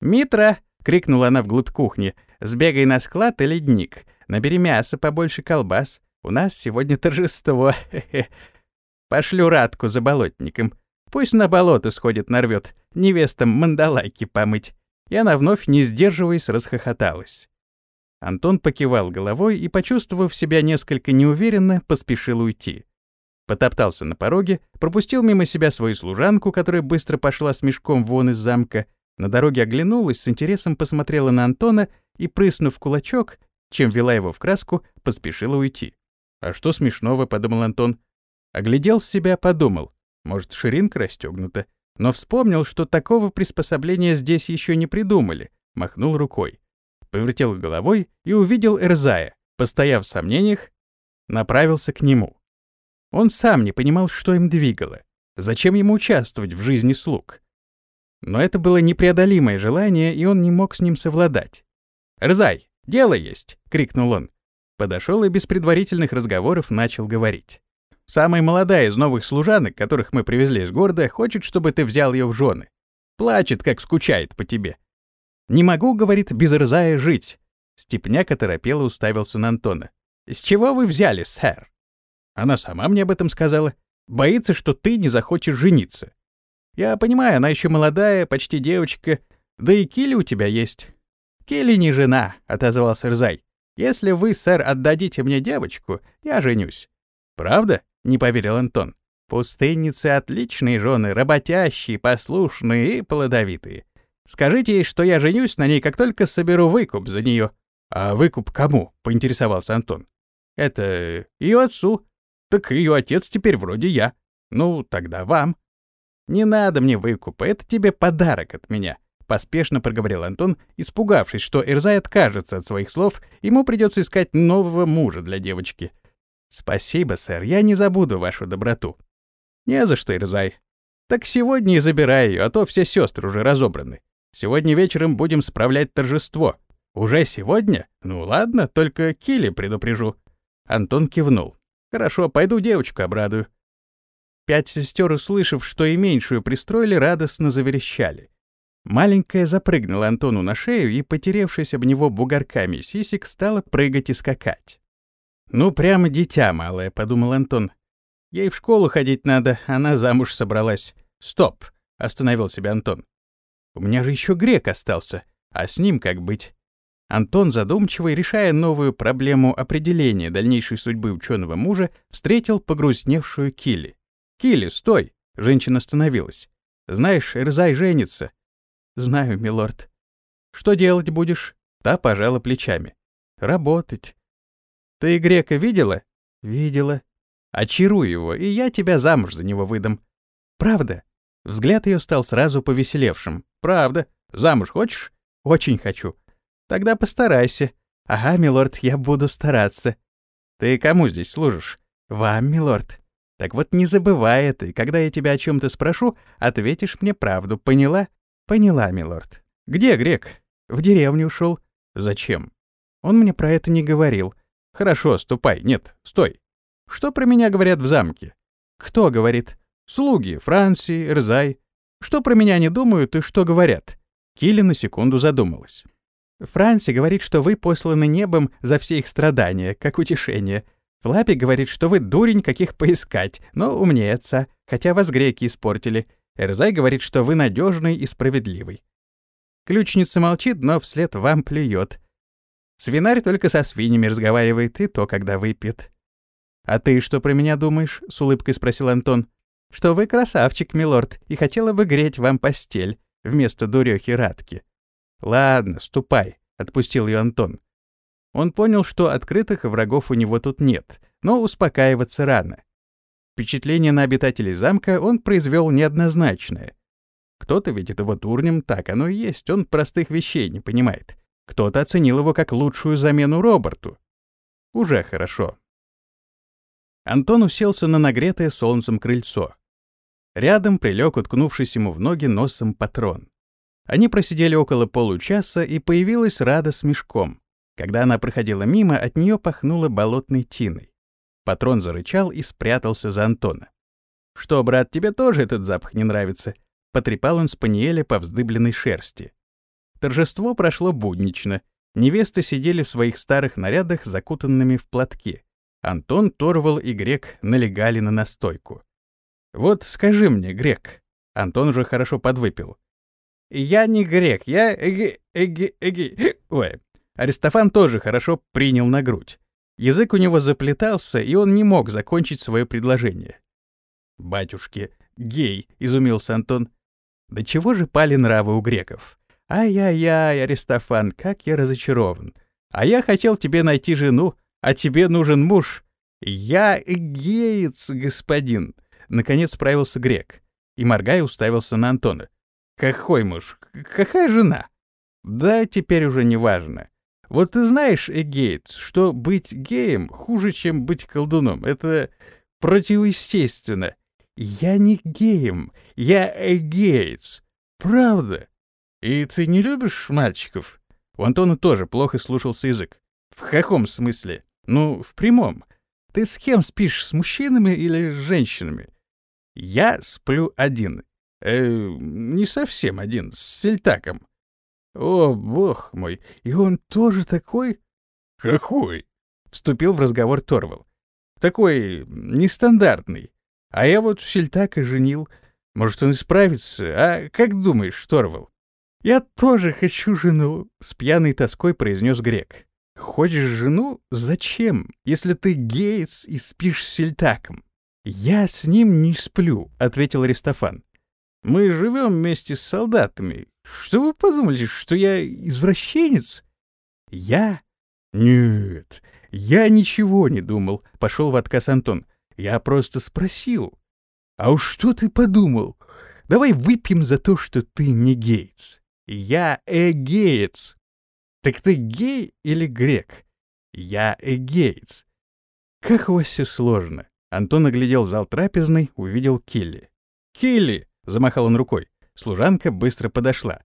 «Митра!» — крикнула она вглубь кухни. «Сбегай на склад и ледник. Набери мясо, побольше колбас. У нас сегодня торжество. Пошлю Радку за болотником. Пусть на болото сходит, нарвет. Невестам мандалайки помыть». И она вновь, не сдерживаясь, расхохоталась. Антон покивал головой и, почувствовав себя несколько неуверенно, поспешил уйти. Потоптался на пороге, пропустил мимо себя свою служанку, которая быстро пошла с мешком вон из замка, на дороге оглянулась, с интересом посмотрела на Антона и, прыснув кулачок, чем вела его в краску, поспешила уйти. «А что смешного?» — подумал Антон. Оглядел себя, подумал. Может, ширинка расстегнута. Но вспомнил, что такого приспособления здесь еще не придумали. Махнул рукой повертел головой и увидел Эрзая, постояв в сомнениях, направился к нему. Он сам не понимал, что им двигало, зачем ему участвовать в жизни слуг. Но это было непреодолимое желание, и он не мог с ним совладать. «Эрзай, дело есть!» — крикнул он. Подошел и без предварительных разговоров начал говорить. «Самая молодая из новых служанок, которых мы привезли из города, хочет, чтобы ты взял ее в жены. Плачет, как скучает по тебе. «Не могу, — говорит, — без Ирзая жить». Степняк оторопело уставился на Антона. С чего вы взяли, сэр? Она сама мне об этом сказала. Боится, что ты не захочешь жениться. Я понимаю, она еще молодая, почти девочка, да и Килли у тебя есть. Килли не жена, — отозвался Рзай. Если вы, сэр, отдадите мне девочку, я женюсь. Правда? — не поверил Антон. Пустынницы отличные жены, работящие, послушные и плодовитые. Скажите ей, что я женюсь на ней, как только соберу выкуп за нее. А выкуп кому? — поинтересовался Антон. Это ее отцу. Так ее отец теперь вроде я. Ну, тогда вам. Не надо мне выкупа, это тебе подарок от меня. Поспешно проговорил Антон, испугавшись, что Эрзай откажется от своих слов, ему придется искать нового мужа для девочки. «Спасибо, сэр, я не забуду вашу доброту». «Не за что, Эрзай. Так сегодня и забирай ее, а то все сестры уже разобраны. Сегодня вечером будем справлять торжество. Уже сегодня? Ну ладно, только Килли предупрежу». Антон кивнул. «Хорошо, пойду девочку обрадую». Пять сестер, услышав, что и меньшую пристроили, радостно заверещали. Маленькая запрыгнула Антону на шею и, потеревшись об него бугорками сисек, стала прыгать и скакать. «Ну, прямо дитя малое», — подумал Антон. «Ей в школу ходить надо, она замуж собралась». «Стоп!» — остановил себя Антон. «У меня же еще грек остался, а с ним как быть?» Антон, задумчивый, решая новую проблему определения дальнейшей судьбы ученого мужа, встретил погрузневшую Килли. «Килли, стой!» — женщина остановилась. «Знаешь, Эрзай женится. «Знаю, милорд». «Что делать будешь?» Та пожала плечами. «Работать». «Ты грека видела?» «Видела». «Очаруй его, и я тебя замуж за него выдам». «Правда?» Взгляд ее стал сразу повеселевшим. «Правда. Замуж хочешь?» «Очень хочу». «Тогда постарайся». «Ага, милорд, я буду стараться». «Ты кому здесь служишь?» «Вам, милорд». «Так вот не забывай это, и когда я тебя о чем то спрошу, ответишь мне правду, поняла?» Поняла, милорд. Где грек? В деревню ушел. Зачем? Он мне про это не говорил. Хорошо, ступай. Нет, стой. Что про меня говорят в замке? Кто говорит? Слуги, Франции, Рзай. Что про меня не думают и что говорят? Килли на секунду задумалась. Франси говорит, что вы посланы небом за все их страдания, как утешение. Флапи говорит, что вы дурень, каких поискать, но умнее хотя вас греки испортили. Эрзай говорит, что вы надежный и справедливый. Ключница молчит, но вслед вам плюет. Свинарь только со свиньями разговаривает, и то, когда выпьет. «А ты что про меня думаешь?» — с улыбкой спросил Антон. «Что вы красавчик, милорд, и хотела бы греть вам постель вместо дурёхи Радки». «Ладно, ступай», — отпустил ее Антон. Он понял, что открытых врагов у него тут нет, но успокаиваться рано. Впечатление на обитателей замка он произвел неоднозначное. Кто-то видит его дурнем, так оно и есть, он простых вещей не понимает. Кто-то оценил его как лучшую замену Роберту. Уже хорошо. Антон уселся на нагретое солнцем крыльцо. Рядом прилег, уткнувшись ему в ноги носом патрон. Они просидели около получаса, и появилась Рада с мешком. Когда она проходила мимо, от нее пахнуло болотной тиной. Патрон зарычал и спрятался за Антона. «Что, брат, тебе тоже этот запах не нравится?» Потрепал он спаниеля по вздыбленной шерсти. Торжество прошло буднично. Невесты сидели в своих старых нарядах, закутанными в платки. Антон, Торвал и Грек налегали на настойку. «Вот скажи мне, Грек». Антон уже хорошо подвыпил. «Я не Грек, я... Эги... Эги... Эги... Ой». Аристофан тоже хорошо принял на грудь. Язык у него заплетался, и он не мог закончить свое предложение. «Батюшки, гей!» — изумился Антон. «Да чего же пали нравы у греков? Ай-яй-яй, Аристофан, как я разочарован. А я хотел тебе найти жену, а тебе нужен муж. Я геец, господин!» Наконец справился грек, и, моргая, уставился на Антона. «Какой муж? Какая жена?» «Да, теперь уже не важно. Вот ты знаешь, Эгейтс, что быть геем хуже, чем быть колдуном. Это противоестественно. Я не геем, я Эгейтс. Правда. И ты не любишь мальчиков? У Антона тоже плохо слушался язык. В каком смысле? Ну, в прямом. Ты с кем спишь, с мужчинами или с женщинами? Я сплю один. Э, не совсем один, с сельтаком. О, бог мой, и он тоже такой? Какой? Вступил в разговор Торвал. Такой нестандартный. А я вот сельтак и женил. Может, он исправится? А как думаешь, Торвал? Я тоже хочу жену, с пьяной тоской произнес грек. Хочешь жену? Зачем, если ты геец и спишь с сельтаком? Я с ним не сплю, ответил Аристофан. Мы живем вместе с солдатами. Что вы подумали, что я извращенец? Я? Нет, я ничего не думал, пошел в отказ Антон. Я просто спросил. А уж что ты подумал? Давай выпьем за то, что ты не геец. Я эгеец. Так ты гей или грек? Я эгеец. Как у вас все сложно. Антон оглядел зал трапезный, увидел Килли. «Килли!» — замахал он рукой. Служанка быстро подошла.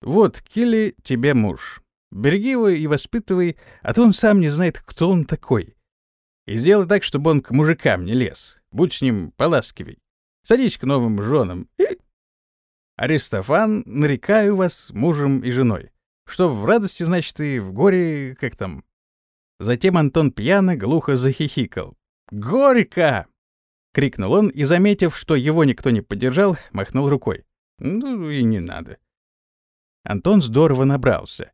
«Вот, Килли, тебе муж. Береги его и воспитывай, а то он сам не знает, кто он такой. И сделай так, чтобы он к мужикам не лез. Будь с ним поласкивей. Садись к новым женам. И... Аристофан, нарекаю вас мужем и женой. Что в радости, значит, и в горе, как там. Затем Антон пьяно, глухо захихикал. «Горько!» — крикнул он и, заметив, что его никто не поддержал, махнул рукой. «Ну и не надо». Антон здорово набрался.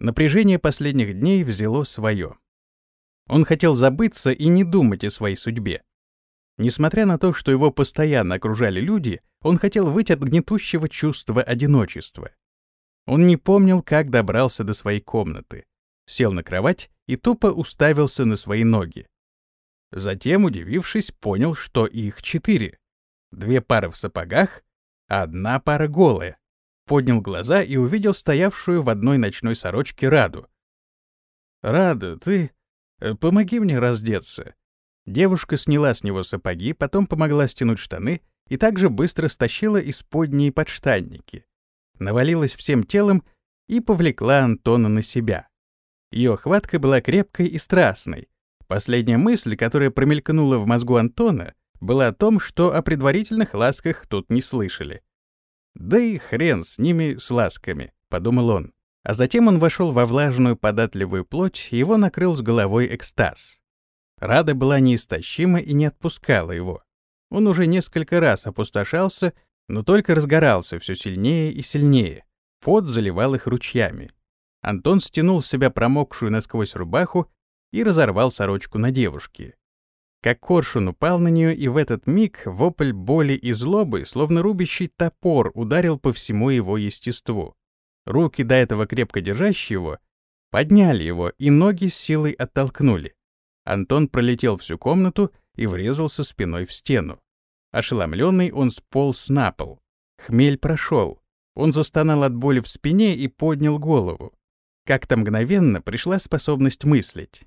Напряжение последних дней взяло свое. Он хотел забыться и не думать о своей судьбе. Несмотря на то, что его постоянно окружали люди, он хотел выйти от гнетущего чувства одиночества. Он не помнил, как добрался до своей комнаты. Сел на кровать и тупо уставился на свои ноги. Затем, удивившись, понял, что их четыре. Две пары в сапогах, одна пара голая. Поднял глаза и увидел стоявшую в одной ночной сорочке Раду. «Рада, ты... Э, помоги мне раздеться». Девушка сняла с него сапоги, потом помогла стянуть штаны и также быстро стащила исподние подштанники. Навалилась всем телом и повлекла Антона на себя. Ее хватка была крепкой и страстной, Последняя мысль, которая промелькнула в мозгу Антона, была о том, что о предварительных ласках тут не слышали. «Да и хрен с ними, с ласками», — подумал он. А затем он вошел во влажную податливую плоть, и его накрыл с головой экстаз. Рада была неистощима и не отпускала его. Он уже несколько раз опустошался, но только разгорался все сильнее и сильнее. Пот заливал их ручьями. Антон стянул с себя промокшую насквозь рубаху и разорвал сорочку на девушке. Как коршун упал на нее, и в этот миг вопль боли и злобы, словно рубящий топор, ударил по всему его естеству. Руки, до этого крепко держащие его, подняли его, и ноги с силой оттолкнули. Антон пролетел всю комнату и врезался спиной в стену. Ошеломленный он сполз на пол. Хмель прошел. Он застонал от боли в спине и поднял голову. Как-то мгновенно пришла способность мыслить.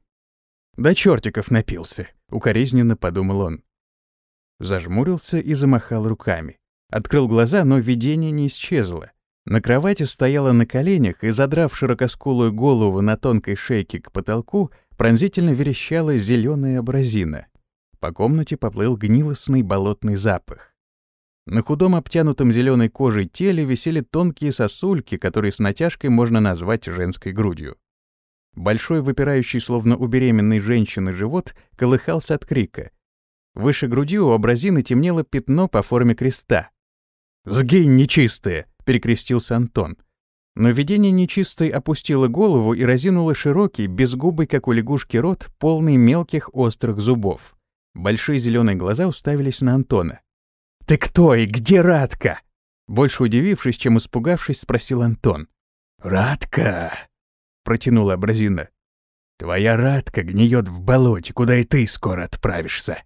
До чертиков напился, укоризненно подумал он. Зажмурился и замахал руками. Открыл глаза, но видение не исчезло. На кровати стояла на коленях и, задрав широкоскулую голову на тонкой шейке к потолку, пронзительно верещала зеленая абразина. По комнате поплыл гнилостный болотный запах. На худом обтянутом зеленой кожей теле висели тонкие сосульки, которые с натяжкой можно назвать женской грудью. Большой, выпирающий, словно у беременной женщины, живот колыхался от крика. Выше груди у абразины темнело пятно по форме креста. «Сгинь, нечистая!» — перекрестился Антон. Но видение нечистой опустило голову и разинуло широкий, безгубый, как у лягушки, рот, полный мелких острых зубов. Большие зеленые глаза уставились на Антона. «Ты кто и где Радка?» Больше удивившись, чем испугавшись, спросил Антон. «Радка!» Протянула Абразина. «Твоя радка гниет в болоте, куда и ты скоро отправишься».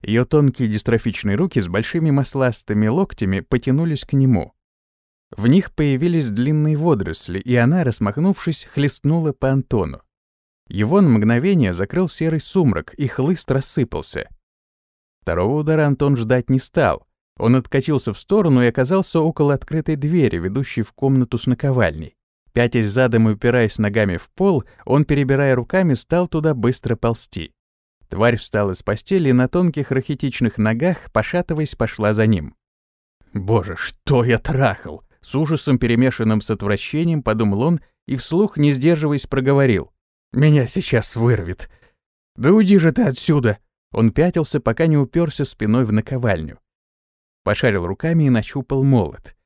Ее тонкие дистрофичные руки с большими масластыми локтями потянулись к нему. В них появились длинные водоросли, и она, рассмахнувшись, хлестнула по Антону. Его на мгновение закрыл серый сумрак, и хлыст рассыпался. Второго удара Антон ждать не стал. Он откатился в сторону и оказался около открытой двери, ведущей в комнату с наковальней. Пятясь задом и упираясь ногами в пол, он, перебирая руками, стал туда быстро ползти. Тварь встала с постели и на тонких рахитичных ногах, пошатываясь, пошла за ним. «Боже, что я трахал!» С ужасом, перемешанным с отвращением, подумал он и вслух, не сдерживаясь, проговорил. Меня сейчас вырвет. Да уйди же ты отсюда!» Он пятился, пока не уперся спиной в наковальню. Пошарил руками и нащупал молот.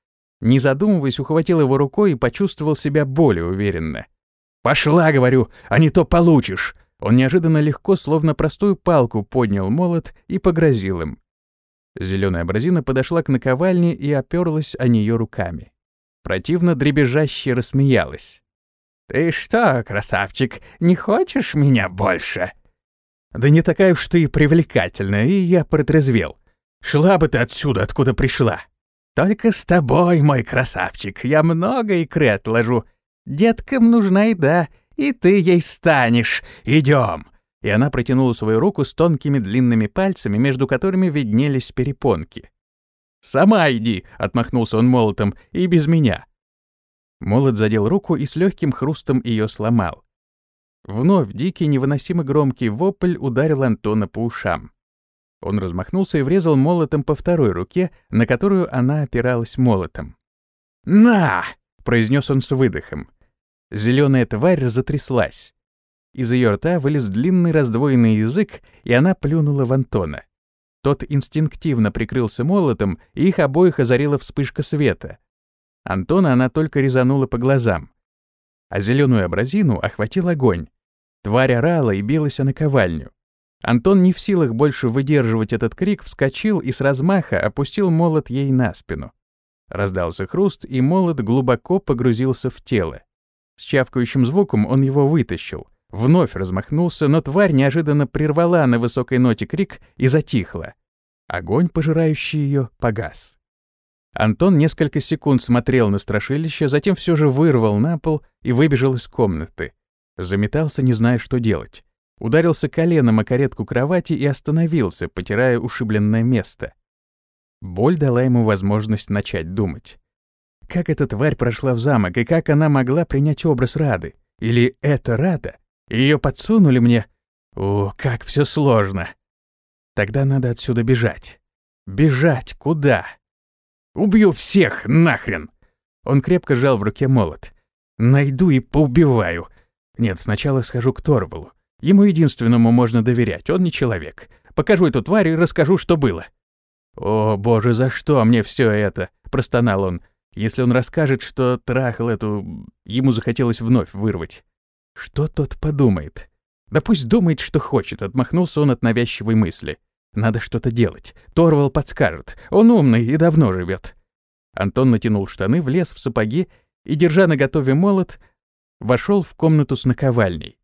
Не задумываясь, ухватил его рукой и почувствовал себя более уверенно. «Пошла, — говорю, — а не то получишь!» Он неожиданно легко, словно простую палку, поднял молот и погрозил им. Зеленая абразина подошла к наковальне и оперлась о нее руками. Противно дребезжаще рассмеялась. «Ты что, красавчик, не хочешь меня больше?» «Да не такая уж ты и привлекательная, и я протрезвел. Шла бы ты отсюда, откуда пришла. Только с тобой, мой красавчик, я много икры отложу. Деткам нужна еда, и ты ей станешь. Идем!» И она протянула свою руку с тонкими длинными пальцами, между которыми виднелись перепонки. «Сама иди!» — отмахнулся он молотом. «И без меня!» Молот задел руку и с легким хрустом ее сломал. Вновь дикий, невыносимо громкий вопль ударил Антона по ушам. Он размахнулся и врезал молотом по второй руке, на которую она опиралась молотом. «На!» — произнес он с выдохом. Зеленая тварь затряслась. Из ее рта вылез длинный раздвоенный язык, и она плюнула в Антона. Тот инстинктивно прикрылся молотом, и их обоих озарила вспышка света. Антона она только резанула по глазам. А зеленую абразину охватил огонь. Тварь орала и билась о наковальню. Антон не в силах больше выдерживать этот крик, вскочил и с размаха опустил молот ей на спину. Раздался хруст, и молот глубоко погрузился в тело. С чавкающим звуком он его вытащил. Вновь размахнулся, но тварь неожиданно прервала на высокой ноте крик и затихла. Огонь, пожирающий ее, погас. Антон несколько секунд смотрел на страшилище, затем все же вырвал на пол и выбежал из комнаты. Заметался, не зная, что делать. Ударился коленом о каретку кровати и остановился, потирая ушибленное место. Боль дала ему возможность начать думать. Как эта тварь прошла в замок, и как она могла принять образ Рады? Или это Рада? Ее подсунули мне? О, как все сложно. Тогда надо отсюда бежать. Бежать куда? Убью всех нахрен! Он крепко сжал в руке молот. Найду и поубиваю. Нет, сначала схожу к Торвалу. Ему единственному можно доверять, он не человек. Покажу эту тварь и расскажу, что было. «О, боже, за что мне все это?» — простонал он. Если он расскажет, что трахал эту... Ему захотелось вновь вырвать. Что тот подумает? Да пусть думает, что хочет, отмахнулся он от навязчивой мысли. Надо что-то делать. Торвал подскажет. Он умный и давно живет. Антон натянул штаны, влез в сапоги и, держа на готове молот, вошел в комнату с наковальней.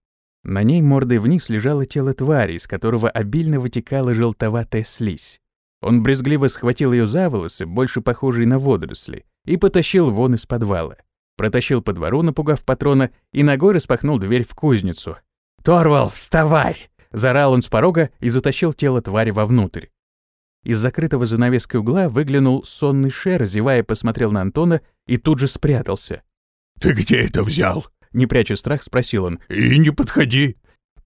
На ней мордой вниз лежало тело твари, из которого обильно вытекала желтоватая слизь. Он брезгливо схватил ее за волосы, больше похожие на водоросли, и потащил вон из подвала. Протащил по двору, напугав патрона, и ногой распахнул дверь в кузницу. «Торвал, вставай!» — заорал он с порога и затащил тело твари вовнутрь. Из закрытого занавеской угла выглянул сонный шер, зевая, посмотрел на Антона и тут же спрятался. «Ты где это взял?» — не пряча страх, спросил он. «И не подходи!»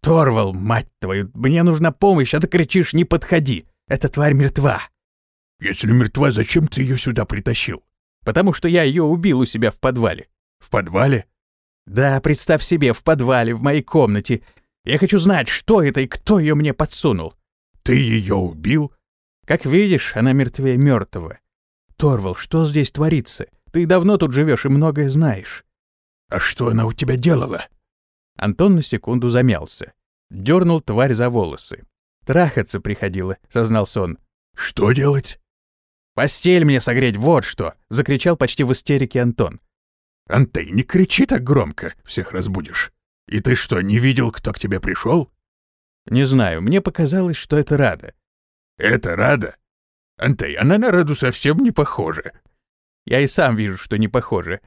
«Торвал, мать твою, мне нужна помощь, а ты кричишь «не подходи!» Эта тварь мертва!» «Если мертва, зачем ты ее сюда притащил?» потому что я ее убил у себя в подвале». «В подвале?» «Да, представь себе, в подвале, в моей комнате. Я хочу знать, что это и кто ее мне подсунул». «Ты ее убил?» «Как видишь, она мертвее мертвого. Торвал, что здесь творится? Ты давно тут живешь и многое знаешь». «А что она у тебя делала?» Антон на секунду замялся. Дернул тварь за волосы. «Трахаться приходила», — сознался он. «Что делать?» «Постель мне согреть, вот что!» — закричал почти в истерике Антон. «Антей, не кричи так громко, всех разбудишь. И ты что, не видел, кто к тебе пришел?» «Не знаю, мне показалось, что это Рада». «Это Рада? Антей, она на Раду совсем не похожа». «Я и сам вижу, что не похожа.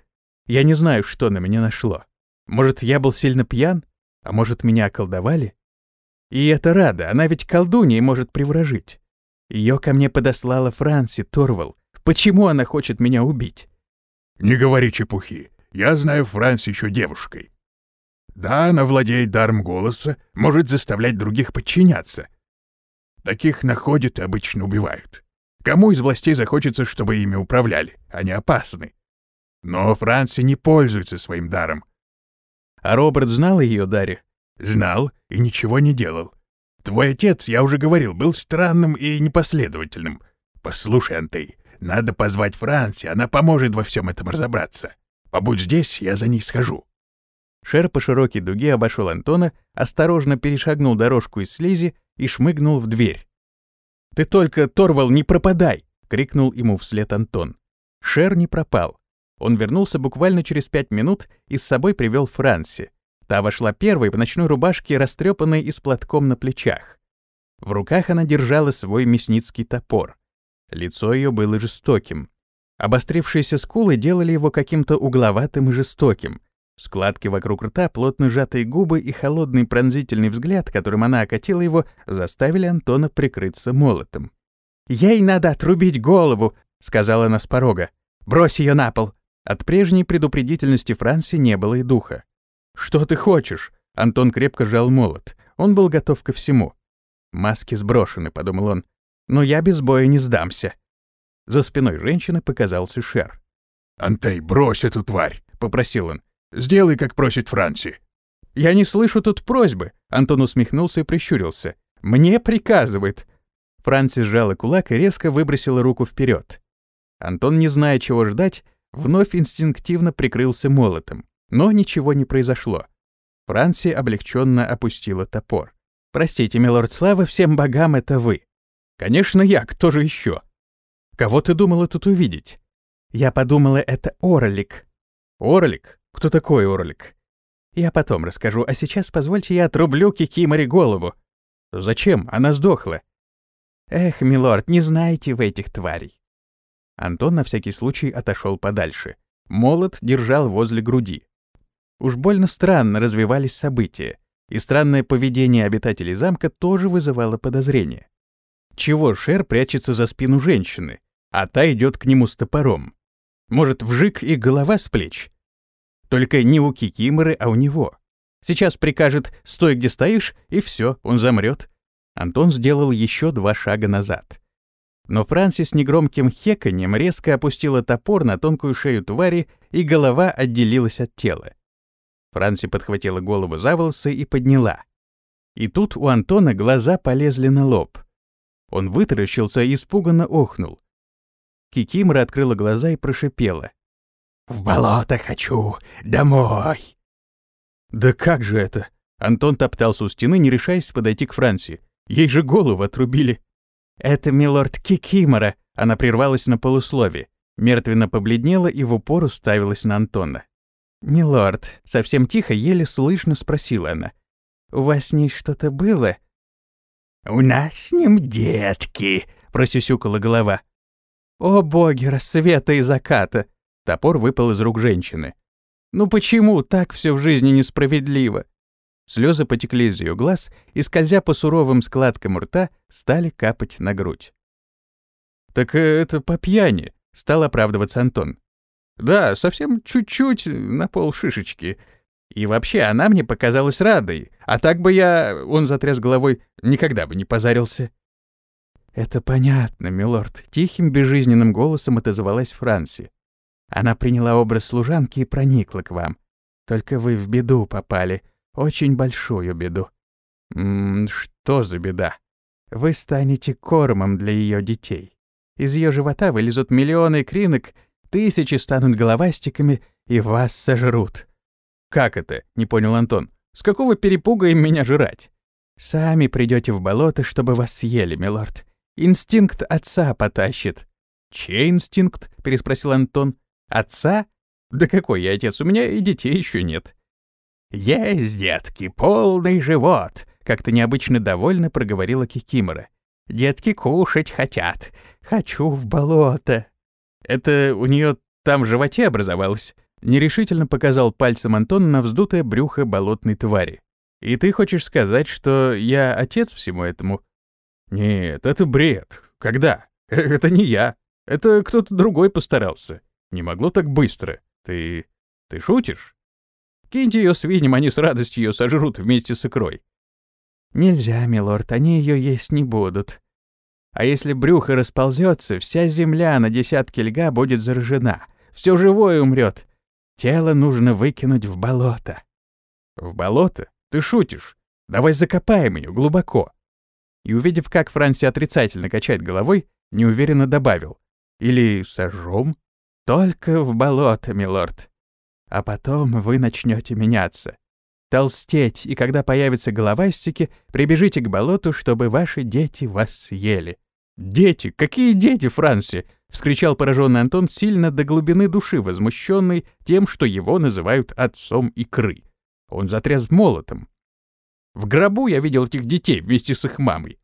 Я не знаю, что на меня нашло. Может, я был сильно пьян? А может, меня околдовали? И это Рада, она ведь колдунья и может приворожить. Ее ко мне подослала Франси Торвал. Почему она хочет меня убить? Не говори чепухи. Я знаю Франси еще девушкой. Да, она владеет даром голоса, может заставлять других подчиняться. Таких находят и обычно убивают. Кому из властей захочется, чтобы ими управляли? Они опасны. Но Франси не пользуется своим даром. А Роберт знал о ее даре? Знал и ничего не делал. Твой отец, я уже говорил, был странным и непоследовательным. Послушай, Антей, надо позвать Франси, она поможет во всем этом разобраться. Побудь здесь, я за ней схожу». Шер по широкой дуге обошел Антона, осторожно перешагнул дорожку из слизи и шмыгнул в дверь. «Ты только, Торвал, не пропадай!» — крикнул ему вслед Антон. Шер не пропал. Он вернулся буквально через пять минут и с собой привел Франси. Та вошла первой в ночной рубашке, растрепанной и с платком на плечах. В руках она держала свой мясницкий топор. Лицо ее было жестоким. Обострившиеся скулы делали его каким-то угловатым и жестоким. Складки вокруг рта, плотно сжатые губы и холодный пронзительный взгляд, которым она окатила его, заставили Антона прикрыться молотом. «Ей надо отрубить голову!» — сказала она с порога. «Брось ее на пол!» От прежней предупредительности Франси не было и духа. «Что ты хочешь?» Антон крепко сжал молот. Он был готов ко всему. «Маски сброшены», — подумал он. «Но я без боя не сдамся». За спиной женщины показался Шер. «Антей, брось эту тварь!» — попросил он. «Сделай, как просит Франси». «Я не слышу тут просьбы», — Антон усмехнулся и прищурился. «Мне приказывает». Франси сжала кулак и резко выбросила руку вперед. Антон, не зная, чего ждать, вновь инстинктивно прикрылся молотом. Но ничего не произошло. Франси облегченно опустила топор. «Простите, милорд Слава, всем богам это вы». «Конечно я, кто же еще? Кого ты думала тут увидеть?» «Я подумала, это Орлик». «Орлик? Кто такой Орлик?» «Я потом расскажу, а сейчас позвольте я отрублю Кикиморе голову». «Зачем? Она сдохла». «Эх, милорд, не знаете вы этих тварей». Антон на всякий случай отошел подальше. Молот держал возле груди. Уж больно странно развивались события, и странное поведение обитателей замка тоже вызывало подозрения. Чего Шер прячется за спину женщины, а та идет к нему с топором? Может, вжик и голова с плеч? Только не у Кикиморы, а у него. Сейчас прикажет «стой, где стоишь», и все, он замрет. Антон сделал еще два шага назад. Но Франсис негромким хеканьем резко опустила топор на тонкую шею твари, и голова отделилась от тела. Франси подхватила голову за волосы и подняла. И тут у Антона глаза полезли на лоб. Он вытаращился и испуганно охнул. Кикимора открыла глаза и прошипела. «В болото хочу! Домой!» «Да как же это?» Антон топтался у стены, не решаясь подойти к Франции. Ей же голову отрубили. «Это милорд Кикимора!» Она прервалась на полуслове, мертвенно побледнела и в упор уставилась на Антона. «Милорд», — совсем тихо, еле слышно спросила она, — «у вас с ней что-то было?» «У нас с ним детки», — просюсюкала голова. «О боги, рассвета и заката!» Топор выпал из рук женщины. «Ну почему так все в жизни несправедливо?» Слезы потекли из ее глаз и, скользя по суровым складкам рта, стали капать на грудь. «Так это по пьяни», — стал оправдываться Антон. Да, совсем чуть-чуть, на пол шишечки. И вообще, она мне показалась радой. А так бы я, он затряс головой, никогда бы не позарился. «Это понятно, милорд», — тихим безжизненным голосом отозвалась Франси. Она приняла образ служанки и проникла к вам. Только вы в беду попали, очень большую беду. Ммм, что за беда? Вы станете кормом для ее детей. Из ее живота вылезут миллионы кринок, Тысячи станут головастиками и вас сожрут. Как это? Не понял Антон. С какого перепуга им меня жрать? Сами придете в болото, чтобы вас съели, милорд. Инстинкт отца потащит. Чей инстинкт? переспросил Антон. Отца? Да какой я отец? У меня и детей еще нет. Есть, детки, полный живот, как-то необычно довольно проговорила Кикимора. Детки кушать хотят. Хочу в болото. Это у нее там в животе образовалось?» Нерешительно показал пальцем Антон на вздутое брюхо болотной твари. «И ты хочешь сказать, что я отец всему этому?» «Нет, это бред. Когда? Это не я. Это кто-то другой постарался. Не могло так быстро. Ты... ты шутишь? Киньте ее свиньям, они с радостью ее сожрут вместе с икрой». «Нельзя, милорд, они ее есть не будут. А если брюхо расползется, вся земля на десятки льга будет заражена. Все живое умрет. Тело нужно выкинуть в болото. В болото? ты шутишь. Давай закопаем ее глубоко». И, увидев, как Франси отрицательно качает головой, неуверенно добавил. «Или сожжем?» «Только в болото, милорд. А потом вы начнете меняться. Толстеть, и когда появятся головастики, прибежите к болоту, чтобы ваши дети вас съели». «Дети? Какие дети, Франси?» — вскричал пораженный Антон, сильно до глубины души возмущенный тем, что его называют отцом икры. Он затряс молотом. «В гробу я видел этих детей вместе с их мамой.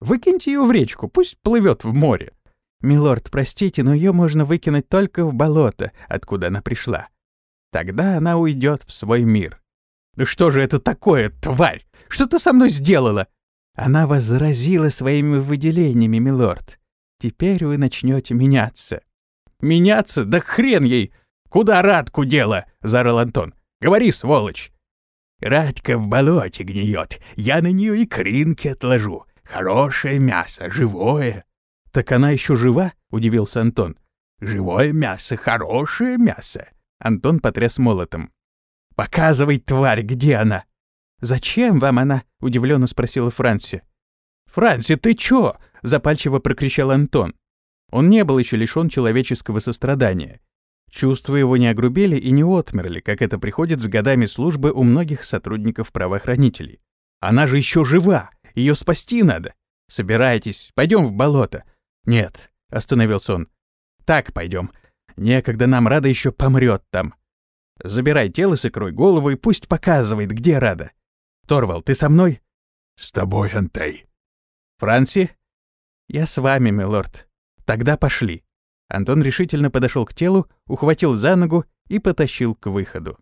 Выкиньте ее в речку, пусть плывет в море». «Милорд, простите, но ее можно выкинуть только в болото, откуда она пришла. Тогда она уйдет в свой мир». «Да что же это такое, тварь? Что ты со мной сделала?» Она вас заразила своими выделениями, милорд. Теперь вы начнете меняться. Меняться? Да хрен ей! Куда Радку дело? заорал Антон. Говори, сволочь. Радька в болоте гниет. Я на нее и кринки отложу. Хорошее мясо, живое. Так она еще жива? удивился Антон. Живое мясо, хорошее мясо. Антон потряс молотом. Показывай, тварь, где она? «Зачем вам она?» — удивленно спросила Франси. «Франси, ты чё?» — запальчиво прокричал Антон. Он не был еще лишён человеческого сострадания. Чувства его не огрубели и не отмерли, как это приходит с годами службы у многих сотрудников правоохранителей. Она же еще жива, ее спасти надо. Собирайтесь, пойдем в болото. Нет, остановился он. Так пойдем. Некогда нам Рада еще помрет там. Забирай тело с икрой голову и пусть показывает, где Рада. Торвал, ты со мной? С тобой, Антей. Франси? Я с вами, милорд. Тогда пошли. Антон решительно подошел к телу, ухватил за ногу и потащил к выходу.